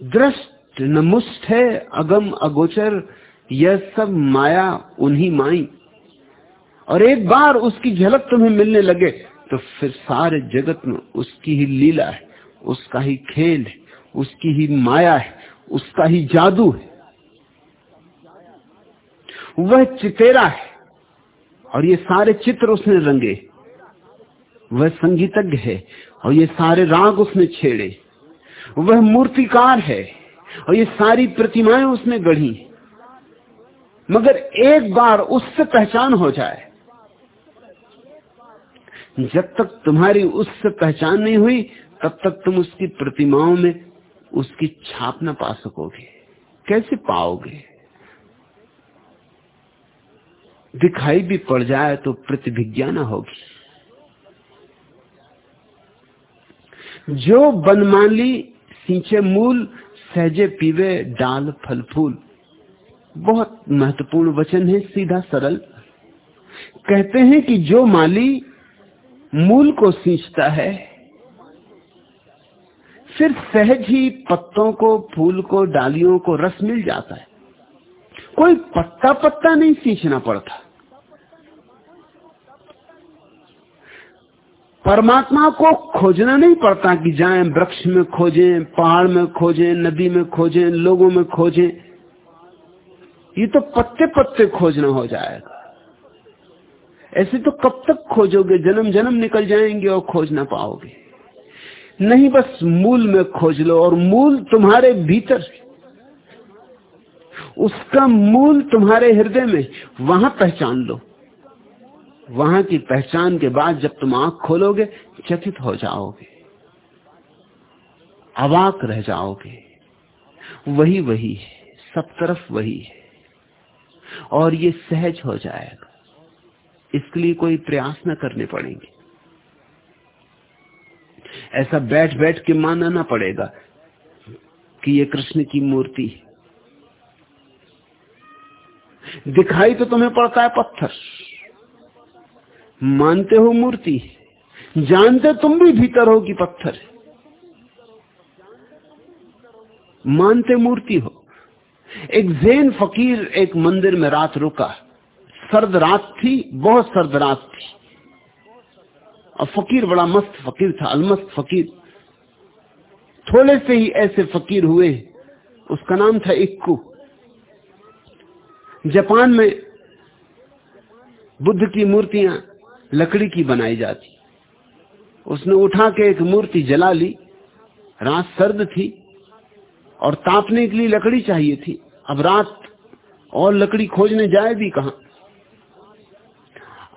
दृष्ट नमुष्ट है, अगम, अगोचर, यह सब माया उन्हीं माई। और एक बार उसकी झलक तुम्हें मिलने लगे तो फिर सारे जगत में उसकी ही लीला है, उसका ही खेल है, उसकी ही माया है, उसका ही जादू है। वह चितेरा है, और ये सारे चित्र उसने रंगे। वह संगीतज्ञ है, और ये सारे राग उसने छेड़े। वह मूर्तिकार है और ये सारी प्रतिमाएँ उसने गढ़ी। मगर एक बार उससे पहचान हो जाए। जब तक तुम्हारी उससे पहचान नहीं हुई, तब तक तुम उसकी प्रतिमाओं में उसकी छाप न पा सकोगे। कैसे पाओगे? दिखाई भी पड़ जाए तो प्रतिभिज्ञा न होगी। जो बनमाली, सींचे मूल सहजे पीवे डाल फल, फूल। बहुत महत्वपूर्ण वचन है, सीधा सरल। कहते हैं कि जो माली मूल को सींचता है, फिर सहज ही पत्तों को, फूल को, डालियों को रस मिल जाता है। कोई पत्ता पत्ता नहीं सींचना पड़ता। परमात्मा को खोजना नहीं पड़ता कि जाएँ, वृक्ष में खोजें, पहाड़ में खोजें, नदी में खोजें, लोगों में खोजें। ये तो पत्ते पत्ते खोजना हो जाएगा। ऐसे तो कब तक खोजोगे? जन्म जन्म निकल जाएँगे और खोज ना पाओगे। नहीं बस मूल में खोज लो, और मूल तुम्हारे भीतर। उसका मूल तुम्हारे हृदय में, वहाँ पहचान लो। वहाँ की पहचान के बाद जब तुम आँख खोलोगे, चकित हो जाओगे। अवाक रह जाओगे। वही वही है, सब तरफ़ वही है। और ये सहज हो जाएगा। इसके लिए कोई प्रयास न करने पड़ेंगे। ऐसा बैठ बैठ के मानना ना पड़ेगा कि ये कृष्ण की मूर्ति है। दिखाई तो तुम्हें पड़ता है पत्थर। मानते हो मूर्ति, जानते तुम भी भीतर हो कि पत्थर। मानते मूर्ति हो। एक जैन फकीर एक मंदिर में रात रुका। सर्द रात थी, बहुत सर्द रात थी। और फकीर बड़ा मस्त फकीर था, अलमस्त फकीर। थोड़े से ही ऐसे फकीर हुए, उसका नाम था इक्कू। जापान में बुद्ध की मूर्तियाँ लकड़ी की बनाई जाती। उसने उठा के एक मूर्ति जला ली। रात सर्द थी और तापने के लिए लकड़ी चाहिए थी। अब रात और लकड़ी खोजने जाए भी कहा?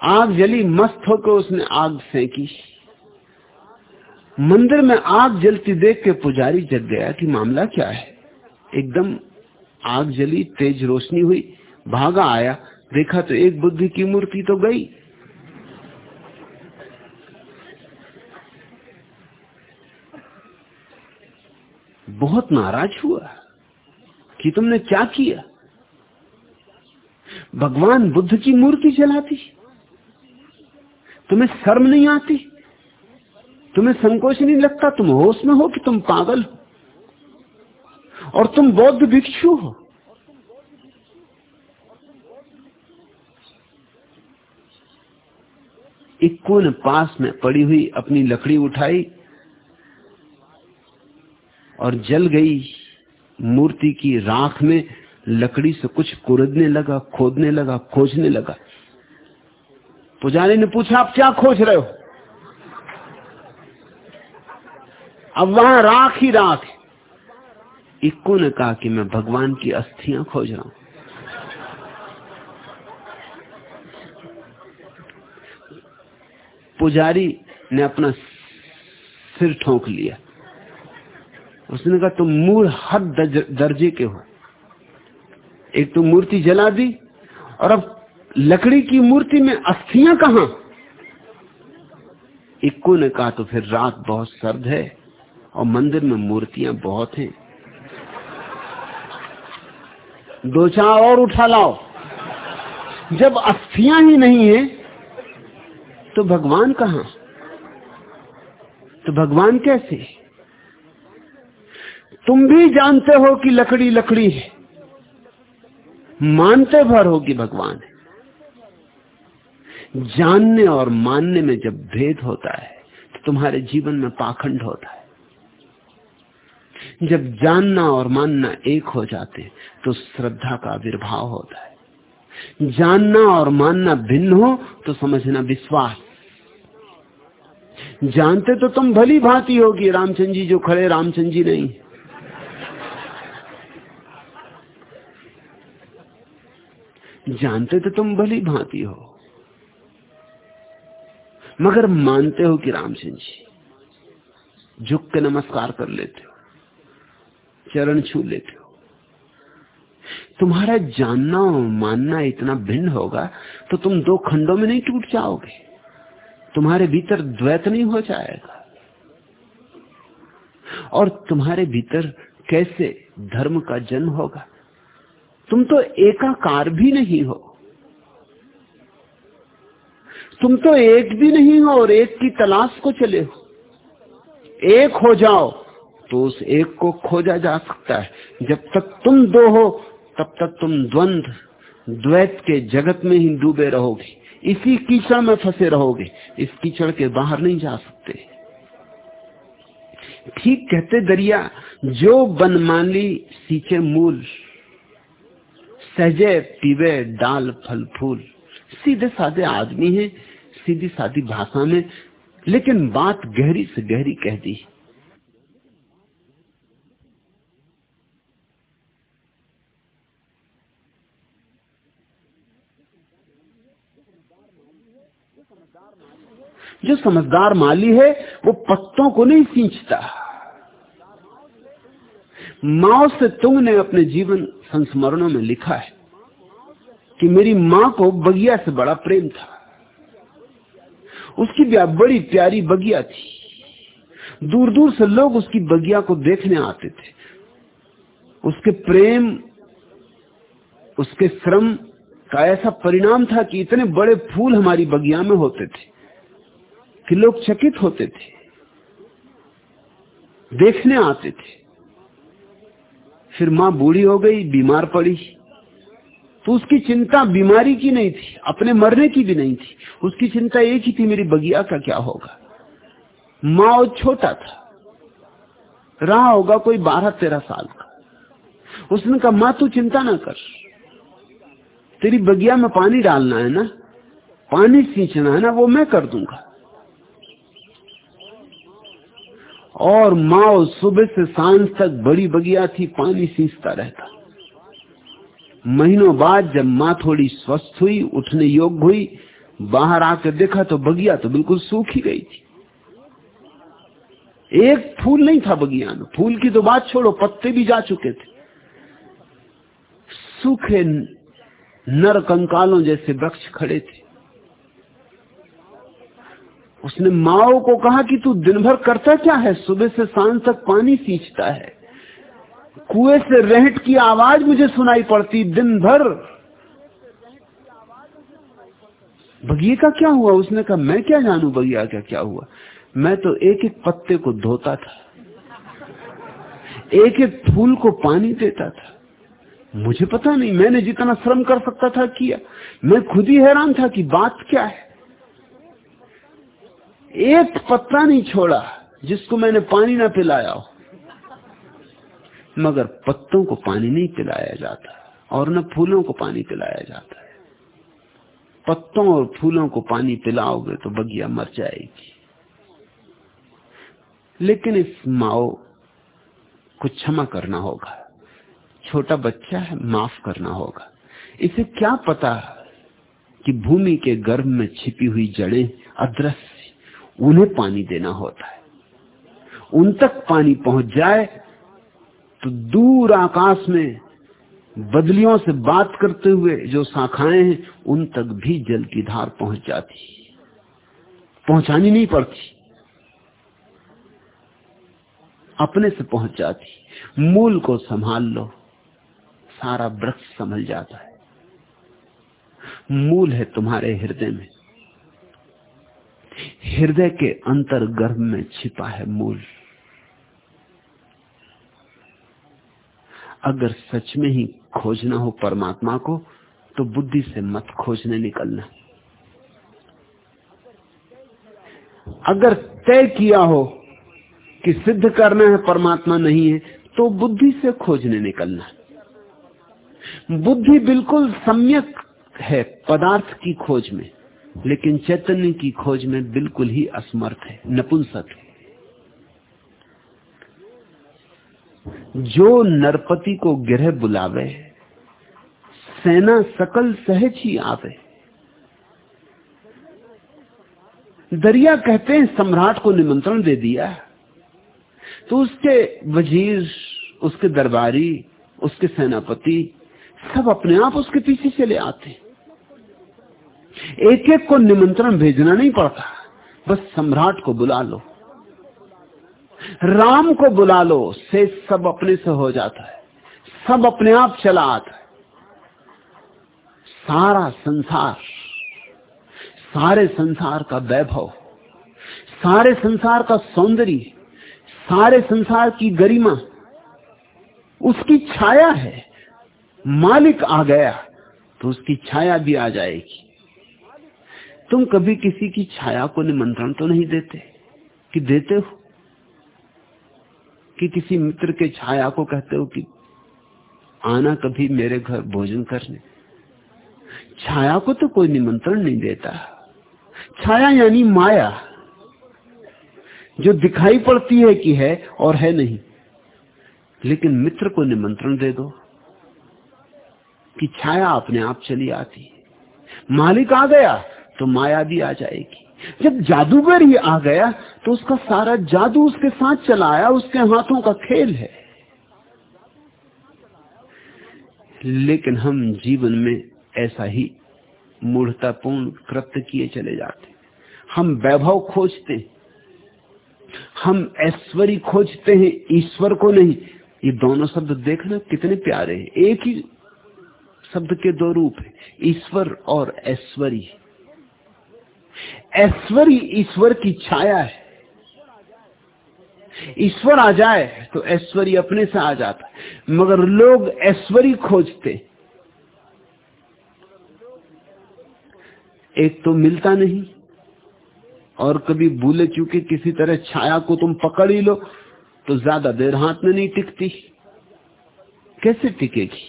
आग जली, मस्त होकर उसने आग फेंकी। मंदिर में आग जलती देख के पुजारी जग गया कि मामला क्या है। एकदम आग जली, तेज रोशनी हुई। भागा आया, देखा तो एक बुद्धि की मूर्ति तो गई। बहुत नाराज़ हुआ कि तुमने क्या किया? भगवान बुद्ध की मूर्ति जलाती। तुम्हें शर्म नहीं आती? तुम्हें संकोच नहीं लगता? तुम होश में हो कि तुम पागल हो? और तुम बौद्ध भिक्षु हो? इक्को ने पास में पड़ी हुई अपनी लकड़ी उठाई और जल गई मूर्ति की राख में लकड़ी से कुछ कुरदने लगा, खोदने लगा, खोजने लगा। पुजारी ने पूछा, आप क्या खोज रहे हो? अब वहाँ राख ही राख इक्को ने कहा कि मैं भगवान की अस्थियाँ खोज रहा हूँ। पुजारी ने अपना सिर ठोंक लिया। उसने कहा, तुम मूल हद दर्जे के हो। एक तो मूर्ति जला दी, और अब लकड़ी की मूर्ति में अस्थियाँ कहा? इक्को ने कहा तो फिर रात बहुत सर्द है, और मंदिर में मूर्तियाँ बहुत हैं। दो चार और उठा लाओ। जब अस्थियाँ ही नहीं है तो भगवान कहा? तो भगवान कैसे? तुम भी जानते हो कि लकड़ी लकड़ी है। मानते भर हो कि भगवान। है जानने और मानने में जब भेद होता है तो तुम्हारे जीवन में पाखंड होता है। जब जानना और मानना एक हो जाते तो श्रद्धा का आविर्भाव होता है। जानना और मानना भिन्न हो तो समझना विश्वास। जानते तो तुम भली भांति होगी रामचंद्र जी जो खड़े रामचंद्र जी नहीं। जानते तो तुम भली भांति हो। मगर मानते हो कि रामचंद्र जी, झुक के नमस्कार कर लेते हो, चरण छू लेते हो। तुम्हारा जानना और मानना इतना भिन्न होगा तो तुम दो खंडों में नहीं टूट जाओगे। तुम्हारे भीतर द्वैत नहीं हो जाएगा। और तुम्हारे भीतर कैसे धर्म का जन्म होगा तुम तो एकाकार भी नहीं हो। तुम तो एक भी नहीं हो और एक की तलाश को चले हो। एक हो जाओ तो उस एक को खोजा जा सकता है। जब तक तुम दो हो, तब तक तुम द्वंद, द्वैत के जगत में ही डूबे रहोगे। इसी कीचड़ में फंसे रहोगे। इस कीचड़ के बाहर नहीं जा सकते। ठीक कहते दरिया, जो बनमाली सींचे मूल सहजे पीवे डाल फल, फूल। सीधे साधे आदमी है, सीधी सादी भाषा में, लेकिन बात गहरी से गहरी कह दी। जो समझदार माली है, वो पत्तों को नहीं सींचता। माओ से तुंग ने अपने जीवन संस्मरणों में लिखा है कि मेरी माँ को बगिया से बड़ा प्रेम था। उसकी बड़ी प्यारी बगिया थी। दूर दूर से लोग उसकी बगिया को देखने आते थे। उसके प्रेम, उसके श्रम का ऐसा परिणाम था कि इतने बड़े फूल हमारी बगिया में होते थे कि लोग चकित होते थे, देखने आते थे। फिर माँ बूढ़ी हो गई, बीमार पड़ी। तो उसकी चिंता बीमारी की नहीं थी, अपने मरने की भी नहीं थी। उसकी चिंता एक ही थी, मेरी बगिया का क्या होगा? माँ और छोटा था। रहा होगा कोई बारह तेरह साल का। उसने कहा, माँ, तू चिंता ना कर। तेरी बगिया में पानी डालना है ना? पानी सींचना है ना, वो मैं कर दूँगा। और माओ सुबह से साँझ तक बड़ी बगिया थी, पानी सींचता रहता। महीनों बाद जब माँ थोड़ी स्वस्थ हुई, उठने योग्य हुई, बाहर आकर देखा तो बगिया तो बिल्कुल सूखी गई थी। एक फूल नहीं था बगिया में। फूल की तो बात छोड़ो, पत्ते भी जा चुके थे। सूखे नर कंकालों जैसे वृक्ष खड़े थे। उसने माओ को कहा कि तू दिन भर करता क्या है? सुबह से शाम तक पानी सींचता है। कुएँ से रहट की आवाज़ मुझे सुनाई पड़ती दिन भर बगिए का क्या हुआ? उसने कहा, मैं क्या जानू बगिया का क्या हुआ? मैं तो एक एक पत्ते को धोता था। एक एक फूल को पानी देता था। मुझे पता नहीं, मैंने जितना श्रम कर सकता था किया। मैं खुद ही हैरान था कि बात क्या है। एक पत्ता नहीं छोड़ा जिसको मैंने पानी ना पिलाया हो। मगर पत्तों को पानी नहीं पिलाया जाता और न फूलों को पानी पिलाया जाता है। पत्तों और फूलों को पानी पिलाओगे तो बगिया मर जाएगी। लेकिन इस माओ को क्षमा करना होगा। छोटा बच्चा है, माफ़ करना होगा। इसे क्या पता कि भूमि के गर्भ में छिपी हुई जड़ें अदृश्य उन्हें पानी देना होता है। उन तक पानी पहुँच जाए तो दूर आकाश में बदलियों से बात करते हुए जो शाखाएँ हैं, उन तक भी जल की धार पहुँच जाती। पहुंचानी नहीं पड़ती। अपने से पहुँच जाती। मूल को संभाल लो। सारा वृक्ष संभल जाता है। मूल है तुम्हारे हृदय में। हृदय के अंतर गर्भ में छिपा है मूल। अगर सच में ही खोजना हो परमात्मा को तो बुद्धि से मत खोजने निकलना। अगर तय किया हो कि सिद्ध करना है, परमात्मा नहीं है तो बुद्धि से खोजने निकलना। बुद्धि बिल्कुल सम्यक है, पदार्थ की खोज में। लेकिन चैतन्य की खोज में बिल्कुल ही असमर्थ है, नपुंसक है। जो नरपति को गिरह बुलावे, सेना सकल सहज ही आवे। दरिया कहते हैं, सम्राट को निमंत्रण दे दिया। तो उसके वज़ीर, उसके दरबारी, उसके सेनापति सब अपने आप उसके पीछे चले आते एक एक को निमंत्रण भेजना नहीं पड़ता। बस सम्राट को बुला लो। राम को बुला लो, से सब अपने से हो जाता है। सब अपने आप चला आता है। सारा संसार, सारे संसार का वैभव, सारे संसार का सौंदर्य, सारे संसार की गरिमा, उसकी छाया है। मालिक आ गया तो उसकी छाया भी आ जाएगी। तुम कभी किसी की छाया को निमंत्रण तो नहीं देते? कि देते हो? कि किसी मित्र के छाया को कहते हो कि आना कभी मेरे घर भोजन करने? छाया को तो कोई निमंत्रण नहीं देता। छाया यानी माया, जो दिखाई पड़ती है कि है और है नहीं। लेकिन मित्र को निमंत्रण दे दो कि छाया अपने आप चली आती मालिक आ गया तो माया भी आ जाएगी। जब जादूगर ही आ गया तो उसका सारा जादू उसके साथ चला आया, उसके हाथों का खेल है। लेकिन हम जीवन में ऐसा ही मूढ़तापूर्ण कृत्य किए चले जाते हम वैभव खोजते हम ऐश्वर्य खोजते हैं, ईश्वर को नहीं। ये दोनों शब्द देखना कितने प्यारे हैं। एक ही शब्द के दो रूप है, ईश्वर और ऐश्वर्य ऐश्वर्य ईश्वर की छाया है। ईश्वर आ जाए तो ऐश्वर्य अपने से आ जाता है। मगर लोग ऐश्वर्य खोजते। एक तो मिलता नहीं, और कभी भूले चूके किसी तरह छाया को तुम पकड़ ही लो तो ज़्यादा देर हाथ में नहीं टिकती। कैसे टिकेगी?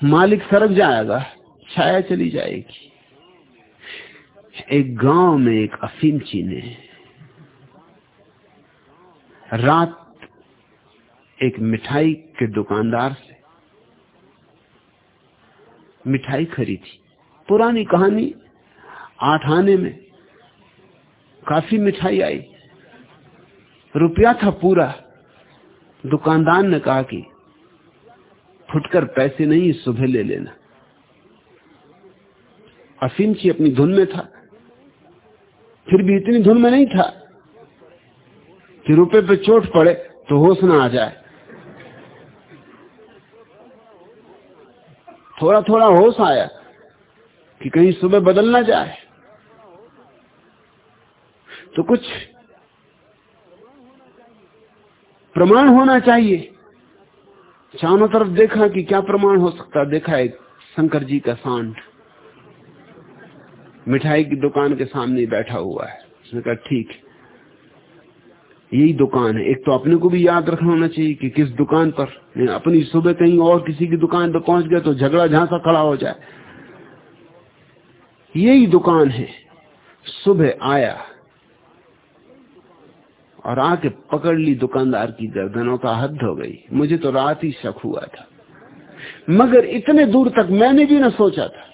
मालिक सरक जाएगा, छाया चली जाएगी। एक गाँव में एक अफीम चीने रात एक मिठाई के दुकानदार से मिठाई खरीदी। पुरानी कहानी, आठ आने में काफ़ी मिठाई आई। रुपया था पूरा। दुकानदार ने कहा कि फुटकर पैसे नहीं, सुबह ले लेना। अफीम जी अपनी धुन में था। फिर भी इतनी धुन में नहीं था कि रुपए पे चोट पड़े तो होश ना आ जाए। थोड़ा थोड़ा होश आया कि कहीं सुबह बदल ना जाए। तो कुछ प्रमाण होना चाहिए। चारों तरफ़ देखा कि क्या प्रमाण हो सकता देखा एक शंकर जी का सांड। मिठाई की दुकान के सामने बैठा हुआ है। उसने कहा, ठीक। यही दुकान है। एक तो अपने को भी याद रखना होना चाहिए कि किस दुकान पर अपनी सुबह कहीं और किसी की दुकान पर पहुँच गया तो झगड़ा झांसा खड़ा हो जाए। यही दुकान है। सुबह आया और आके पकड़ ली दुकानदार की गर्दनों का हद हो गई। मुझे तो रात ही शक हुआ था। मगर इतने दूर तक मैंने भी ना सोचा था।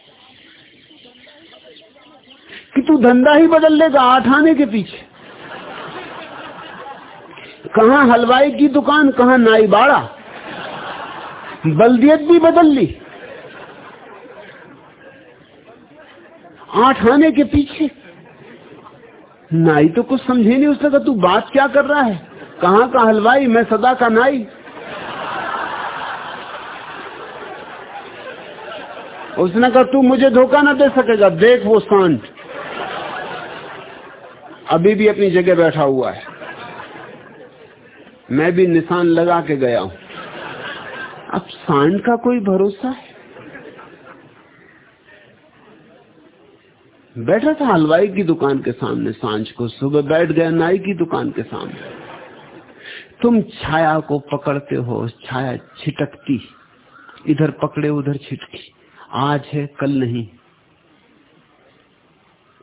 कि तू धंधा ही बदल लेगा आठ आने के पीछे। कहा हलवाई की दुकान, कहा नाई बाड़ा। बल्दियत भी बदल ली। आठ आने के पीछे। नाई तो कुछ समझे नहीं उसने कहा तू बात क्या कर रहा है? कहाँ का हलवाई, मैं सदा का नाई। उसने कहा, तू मुझे धोखा ना दे सकेगा, देख वो सांड। अभी भी अपनी जगह बैठा हुआ है। मैं भी निशान लगा के गया हूँ। अब सांड का कोई भरोसा है? बैठा था हलवाई की दुकान के सामने साँझ को, सुबह बैठ गया नाई की दुकान के सामने। तुम छाया को पकड़ते हो, छाया छिटकती, इधर पकड़े, उधर छिटकी। आज है, कल नहीं।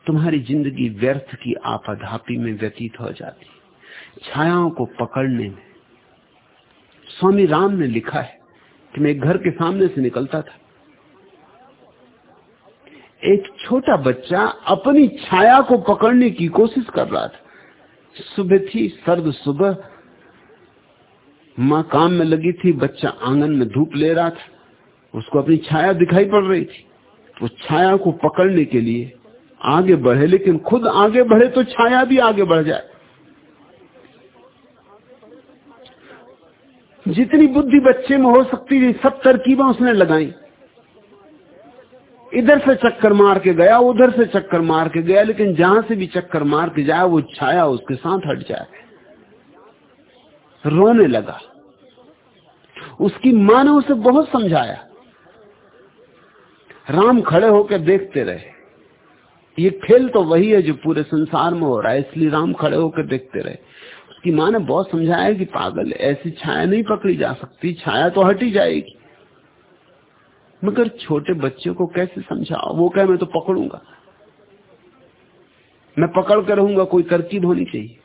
तुम्हारी ज़िंदगी व्यर्थ की आपाधापी में व्यतीत हो जाती छायाओं को पकड़ने में। स्वामी राम ने लिखा है कि मैं घर के सामने से निकलता था। एक छोटा बच्चा अपनी छाया को पकड़ने की कोशिश कर रहा था। सुबह थी, सर्द सुबह। माँ काम में लगी थी, बच्चा आँगन में धूप ले रहा था। उसको अपनी छाया दिखाई पड़ रही थी। वो छाया को पकड़ने के लिए आगे बढ़े, लेकिन खुद आगे बढ़े तो छाया भी आगे बढ़ जाए। जितनी बुद्धि बच्चे में हो सकती थी, सब तरकीबें उसने लगाई। इधर से चक्कर मार के गया, उधर से चक्कर मार के गया, लेकिन जहाँ से भी चक्कर मार के जाए, वो छाया उसके साथ हट जाए। रोने लगा। उसकी माँ ने उसे बहुत समझाया। राम खड़े होकर देखते रहे। ये खेल तो वही है जो पूरे संसार में हो रहा है, इसलिए राम खड़े होकर देखते रहे। उसकी माँ ने बहुत समझाया कि पागल, ऐसी छाया नहीं पकड़ी जा सकती, छाया तो हट जाएगी। मगर छोटे बच्चे को कैसे समझाओ? वो कहे, मैं तो पकड़ूँगा। मैं पकड़ कर रहूँगा, कोई तरकीब होनी चाहिए।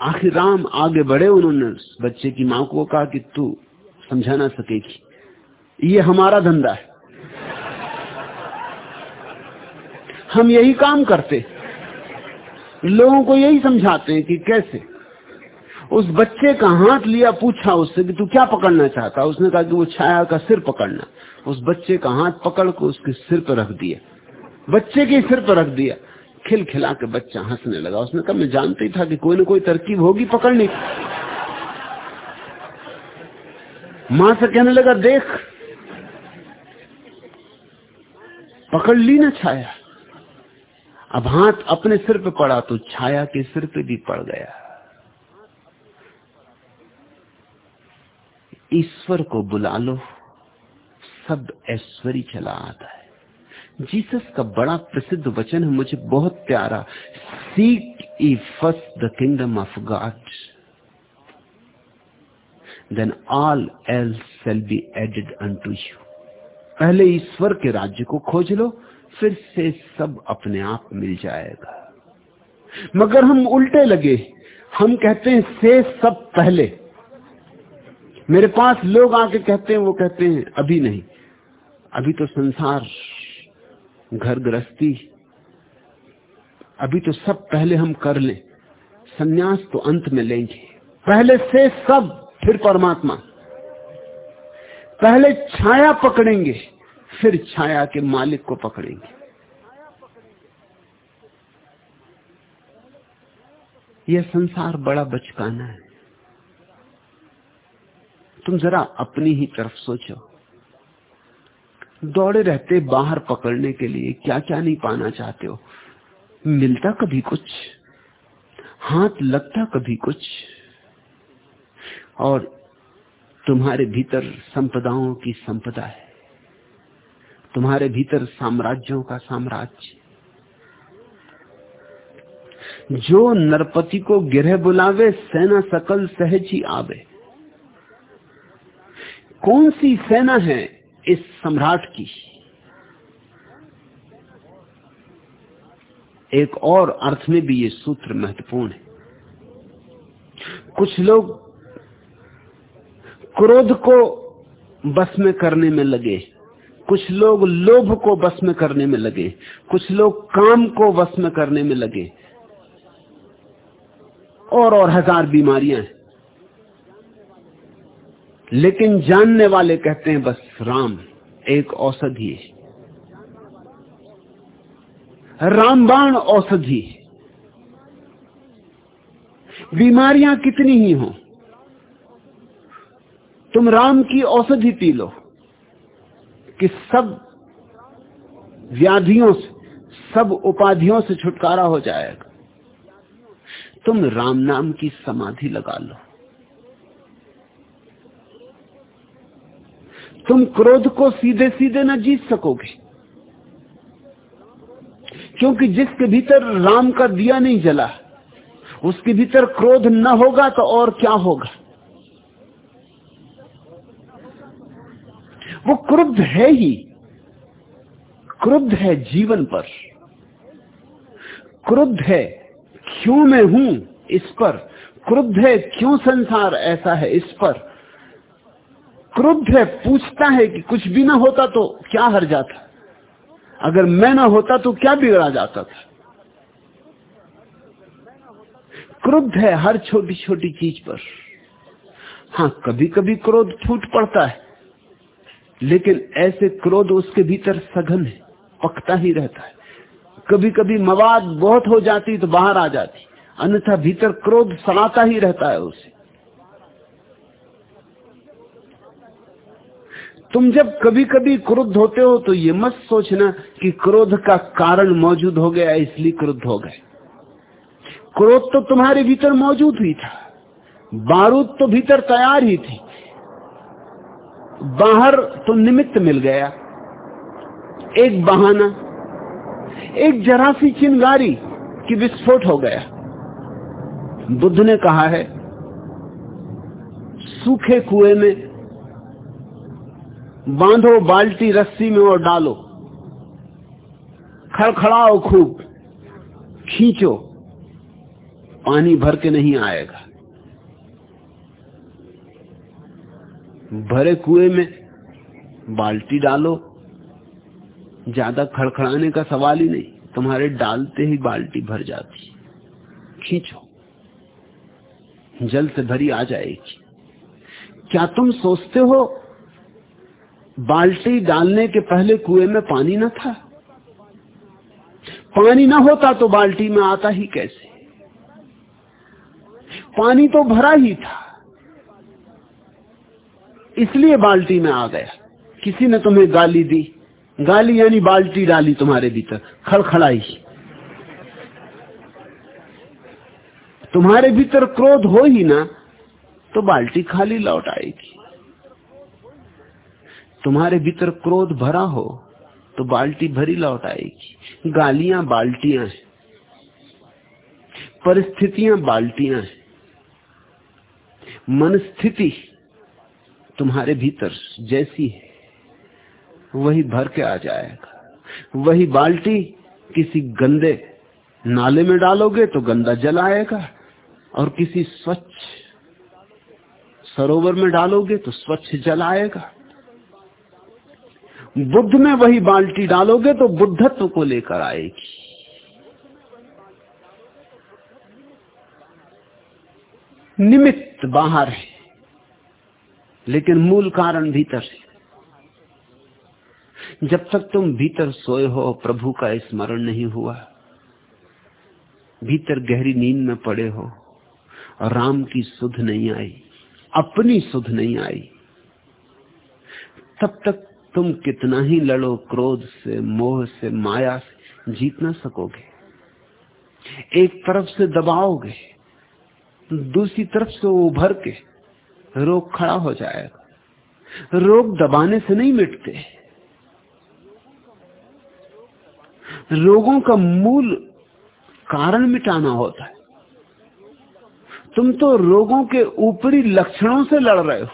आखिर राम आगे बढ़े, उन्होंने बच्चे की माँ को कहा कि तू समझा ना सकेगी। ये हमारा धंधा है। हम यही काम करते लोगों को यही समझाते हैं कि कैसे? उस बच्चे का हाथ लिया, पूछा उससे कि तू क्या पकड़ना चाहता? उसने कहा कि वो छाया का सिर पकड़ना। उस बच्चे का हाथ पकड़ को उसके सिर पर रख दिया। बच्चे के सिर पर रख दिया। खिल खिला के बच्चा हंसने लगा। उसने कहा, मैं जानता ही था कि कोई ना कोई तरकीब होगी पकड़ने की। माँ से कहने लगा, देख, पकड़ ली ना छाया। अब हाथ अपने सिर पे पड़ा तो छाया के सिर पे भी पड़ गया। ईश्वर को बुला लो, सब ऐश्वर्य चला आता है। जीसस का बड़ा प्रसिद्ध वचन है, मुझे बहुत प्यारा। Seek ye first the kingdom of God then all else shall be added unto you पहले ईश्वर के राज्य को खोज लो फिर से सब अपने आप मिल जाएगा। मगर हम उल्टे लगे। हम कहते हैं, से सब पहले। मेरे पास लोग आके कहते हैं, वो कहते हैं, अभी नहीं। अभी तो संसार घर गृहस्थी अभी तो सब पहले हम कर लें। सन्यास तो अंत में लेंगे। पहले से सब, फिर परमात्मा। पहले छाया पकड़ेंगे। फिर छाया के मालिक को पकड़ेंगे। यह संसार बड़ा बचकाना है। तुम जरा अपनी ही तरफ़ सोचो। दौड़े रहते बाहर पकड़ने के लिए क्या क्या नहीं पाना चाहते हो? मिलता कभी कुछ? हाथ लगता कभी कुछ? और तुम्हारे भीतर संपदाओं की संपदा है। तुम्हारे भीतर साम्राज्यों का साम्राज्य। जो नरपति को गिरह बुलावे, सेना सकल सहज ही आवे। कौन सी सेना है इस सम्राट की? एक और अर्थ में भी ये सूत्र महत्वपूर्ण है। कुछ लोग क्रोध को बस में करने में लगे। कुछ लोग लोभ को बस में करने में लगे, कुछ लोग काम को बस में करने में लगे। और और हज़ार बीमारियाँ लेकिन जानने वाले कहते हैं, बस राम, एक औषधि रामबाण औषधि बीमारियाँ कितनी ही हो, तुम राम की औषधि पी लो। कि सब व्याधियों से, सब उपाधियों से छुटकारा हो जाएगा। तुम राम नाम की समाधि लगा लो। तुम क्रोध को सीधे सीधे न जीत सकोगे। क्योंकि जिसके भीतर राम का दिया नहीं जला, उसके भीतर क्रोध न होगा तो और क्या होगा? वो क्रुद्ध है ही। क्रुद्ध है जीवन पर। क्रुद्ध है, क्यों मैं हूँ इस पर? क्रुद्ध है, क्यों संसार ऐसा है इस पर? क्रुद्ध है, पूछता है कि कुछ भी ना होता तो क्या हर जाता? अगर मैं ना होता तो क्या बिगड़ा जाता था? क्रुद्ध है हर छोटी छोटी चीज़ पर। हाँ कभी कभी क्रोध फूट पड़ता है। लेकिन ऐसे क्रोध उसके भीतर सघन है, पकता ही रहता है। कभी कभी मवाद बहुत हो जाती तो बाहर आ जाती, अन्यथा भीतर क्रोध सड़ाता ही रहता है उसे। तुम जब कभी कभी क्रुद्ध होते हो तो ये मत सोचना कि क्रोध का कारण मौजूद हो गया, इसलिए क्रुद्ध हो गए। क्रोध तो तुम्हारे भीतर मौजूद ही था, बारूद तो भीतर तैयार ही थी। बाहर तो निमित्त मिल गया। एक बहाना, एक जरा सी चिंगारी की विस्फोट हो गया। बुद्ध ने कहा है, सूखे कुएँ में बांधो बाल्टी रस्सी में और डालो। खड़खड़ाओ खूब, खींचो, पानी भर के नहीं आएगा। भरे कुएँ में बाल्टी डालो। ज़्यादा खड़खड़ाने का सवाल ही नहीं, तुम्हारे डालते ही बाल्टी भर जाती खींचो। जल से भरी आ जाएगी। क्या तुम सोचते हो, बाल्टी डालने के पहले कुएँ में पानी ना था? पानी ना होता तो बाल्टी में आता ही कैसे? पानी तो भरा ही था। इसलिए बाल्टी में आ गया। किसी ने तुम्हें गाली दी। गाली यानी बाल्टी डाली तुम्हारे भीतर। खड़खड़ाई तुम्हारे भीतर क्रोध हो ही ना तो बाल्टी खाली लौट आएगी। तुम्हारे भीतर क्रोध भरा हो तो बाल्टी भरी लौट आएगी। गालियाँ बाल्टियाँ हैं। परिस्थितियाँ बाल्टियाँ हैं। मनस्थिति तुम्हारे भीतर जैसी है, वही भर के आ जाएगा। वही बाल्टी किसी गंदे नाले में डालोगे तो गंदा जल आएगा, और किसी स्वच्छ सरोवर में डालोगे तो स्वच्छ जल आएगा। बुद्ध में वही बाल्टी डालोगे तो बुद्धत्व को लेकर आएगी। निमित्त बाहर है। लेकिन मूल कारण भीतर है जब तक तुम भीतर सोए हो, प्रभु का स्मरण नहीं हुआ, भीतर गहरी नींद में पड़े हो राम की सुध नहीं आई, अपनी सुध नहीं आई, तब तक तुम कितना ही लड़ो, क्रोध से, मोह से, माया से, जीत ना सकोगे। एक तरफ़ से दबाओगे, दूसरी तरफ़ से उभर के रोग खड़ा हो जाएगा। रोग दबाने से नहीं मिटते। रोगों का मूल कारण मिटाना होता है। तुम तो रोगों के ऊपरी लक्षणों से लड़ रहे हो।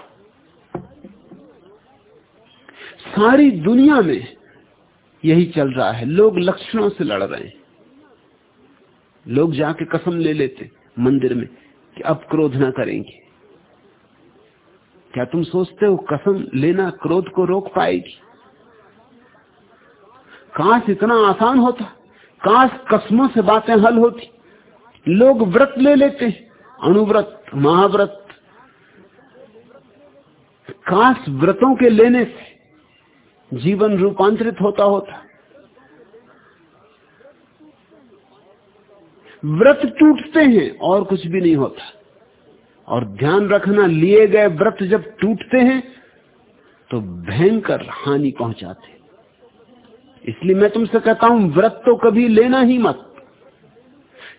सारी दुनिया में यही चल रहा है। लोग लक्षणों से लड़ रहे हैं। लोग जाके कसम ले लेते मंदिर में कि अब क्रोध ना करेंगे। क्या तुम सोचते हो कसम लेना क्रोध को रोक पाएगी? काश इतना आसान होता, काश कसमों से बातें हल होती। लोग व्रत ले लेते अनुव्रत महाव्रत। काश व्रतों के लेने से जीवन रूपांतरित होता होता। व्रत टूटते हैं और कुछ भी नहीं होता। और ध्यान रखना, लिए गए व्रत जब टूटते हैं तो भयंकर हानि पहुंचाते इसलिए मैं तुमसे कहता हूँ, व्रत तो कभी लेना ही मत।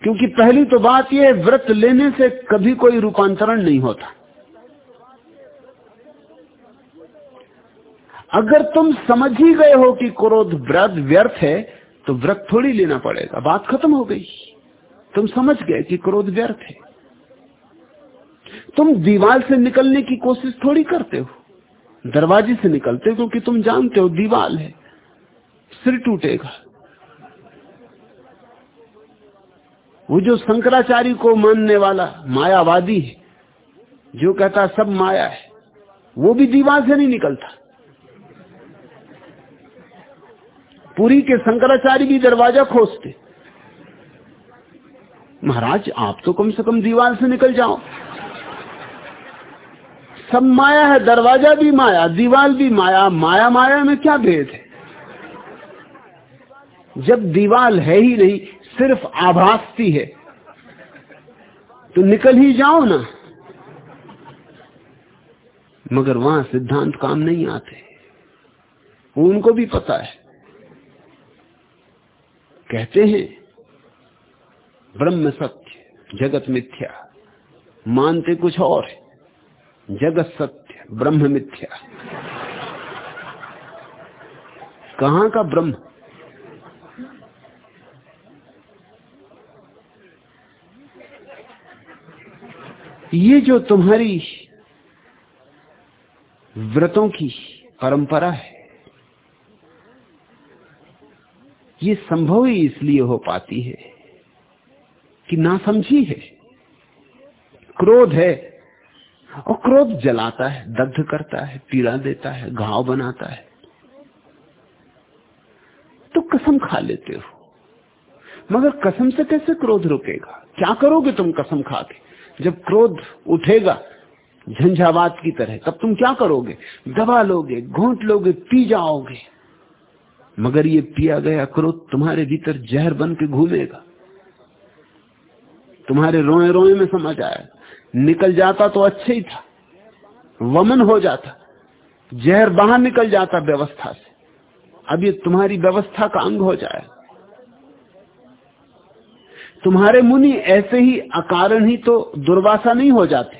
क्योंकि पहली तो बात यह व्रत लेने से कभी कोई रूपांतरण नहीं होता। अगर तुम समझ ही गए हो कि क्रोध, व्रत व्यर्थ है तो व्रत थोड़ी लेना पड़ेगा। बात खत्म हो गई। तुम समझ गए कि क्रोध व्यर्थ है। तुम दीवार से निकलने की कोशिश थोड़ी करते हो। दरवाजे से निकलते हो, क्योंकि तुम जानते हो दीवार है। सिर टूटेगा। वो जो शंकराचार्य को मानने वाला मायावादी है, जो कहता सब माया है, वो भी दीवार से नहीं निकलता। पुरी के शंकराचार्य भी दरवाज़ा खोजते। महाराज, आप तो कम से कम दीवार से निकल जाओ। सब माया है, दरवाज़ा भी माया, दीवार भी माया माया माया में क्या भेद है? जब दीवार है ही नहीं, सिर्फ़ आभासती है तो निकल ही जाओ ना। मगर वहाँ सिद्धांत काम नहीं आते। उनको भी पता है। कहते हैं, ब्रह्म सत्य, जगत मिथ्या, मानते कुछ और है। जगत सत्य ब्रह्म मिथ्या कहाँ का ब्रह्म? ये जो तुम्हारी व्रतों की परंपरा है, ये संभव ही इसलिए हो पाती है कि ना समझी है, क्रोध है। और क्रोध जलाता है, दग्ध करता है, पीड़ा देता है, घाव बनाता है। तो कसम खा लेते हो। मगर कसम से कैसे क्रोध रुकेगा? क्या करोगे तुम कसम खा के? जब क्रोध उठेगा, झंझावात की तरह, तब तुम क्या करोगे? दबा लोगे, घोंट लोगे, पी जाओगे। मगर ये पिया गया क्रोध तुम्हारे भीतर जहर बन के घूमेगा। तुम्हारे रोए रोए में समझ आया निकल जाता तो अच्छा ही था। वमन हो जाता। जहर बाहर निकल जाता व्यवस्था से। अब ये तुम्हारी व्यवस्था का अंग हो जाए। तुम्हारे मुनि ऐसे ही अकारण ही तो दुर्वासा नहीं हो जाते।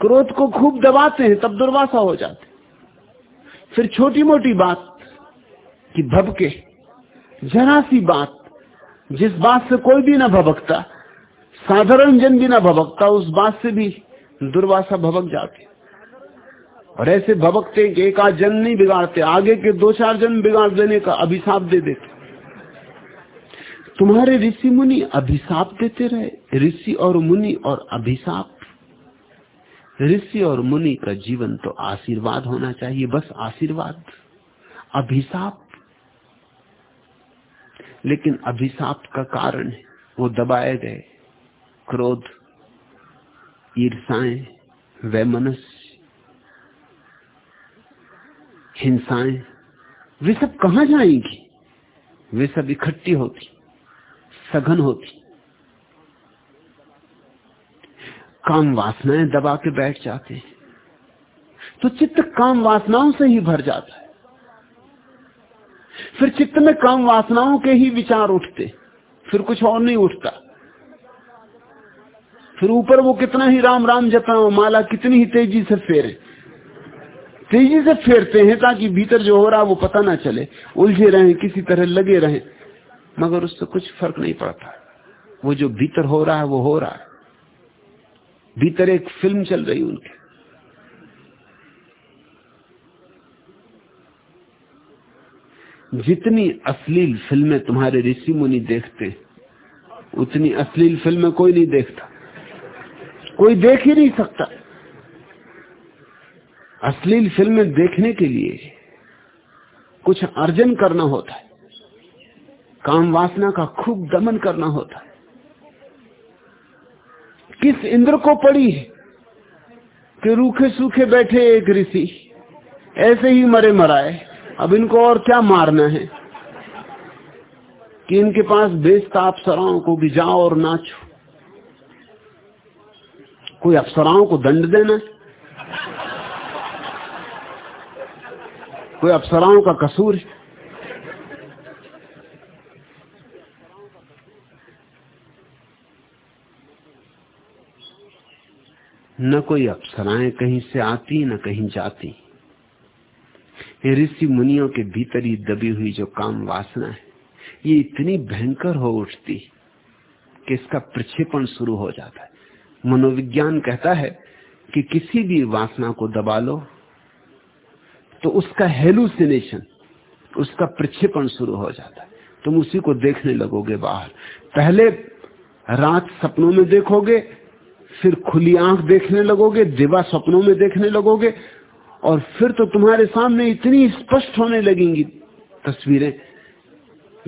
क्रोध को खूब दबाते हैं, तब दुर्वासा हो जाते। फिर छोटी मोटी बात कि भबके। जरा सी बात, जिस बात से कोई भी ना भबकता साधारण जन भी ना भबकता उस बात से भी दुर्वासा भबक जाते। और ऐसे भबकते एक आध जन नहीं बिगाड़ते, आगे के दो चार जन बिगाड़ देने का अभिशाप दे देते। तुम्हारे ऋषि मुनि अभिशाप देते रहे, ऋषि और मुनि और अभिशाप। ऋषि और मुनि का जीवन तो आशीर्वाद होना चाहिए, बस आशीर्वाद, अभिशाप। लेकिन अभिशाप का कारण है, वो दबाए गए। क्रोध, ईर्षाएँ वैमनस्य हिंसाएँ, वे सब कहा जाएँगी? वे सब इकट्ठी होती, सघन होती। काम वासनाएँ दबा के बैठ जाते हैं। तो चित्त काम वासनाओं से ही भर जाता है। फिर चित्त में काम वासनाओं के ही विचार उठते, फिर कुछ और नहीं उठता। फिर ऊपर वो कितना ही राम राम जपा माला कितनी ही तेज़ी से फेरे। तेज़ी से फेरते हैं ताकि भीतर जो हो रहा वो पता ना चले। उलझे रहे, किसी तरह लगे रहे। मगर उससे कुछ फ़र्क नहीं पड़ता। वो जो भीतर हो रहा है, वो हो रहा है। भीतर एक फ़िल्म चल रही उनकी। जितनी अश्लील फ़िल्में तुम्हारे ऋषि मुनि देखते, उतनी अश्लील फ़िल्में कोई नहीं देखता। कोई देख ही नहीं सकता। अश्लील फ़िल्में देखने के लिए कुछ अर्जन करना होता है। काम वासना का खूब दमन करना होता है। किस इंद्र को पड़ी है कि रूखे सूखे बैठे एक ऋषि ऐसे ही मरे मराए? अब इनको और क्या मारना है? कि इनके पास बेचता अप्सराओं को भी जाओ और नाचो। कोई अप्सराओं को दंड देना? कोई अप्सराओं का कसूर? न कोई अप्सराएँ कहीं से आती, न कहीं जाती। ऋषि मुनियों के भीतर ही दबी हुई जो काम वासना है, ये इतनी भयंकर हो उठती कि इसका प्रक्षेपण शुरू हो जाता है। मनोविज्ञान कहता है कि किसी भी वासना को दबा लो तो उसका हेलुसिनेशन उसका प्रक्षेपण शुरू हो जाता है। तुम उसी को देखने लगोगे बाहर। पहले रात सपनों में देखोगे, फिर खुली आँख देखने लगोगे, दिवा सपनों में देखने लगोगे, और फिर तो तुम्हारे सामने इतनी स्पष्ट होने लगेंगी तस्वीरें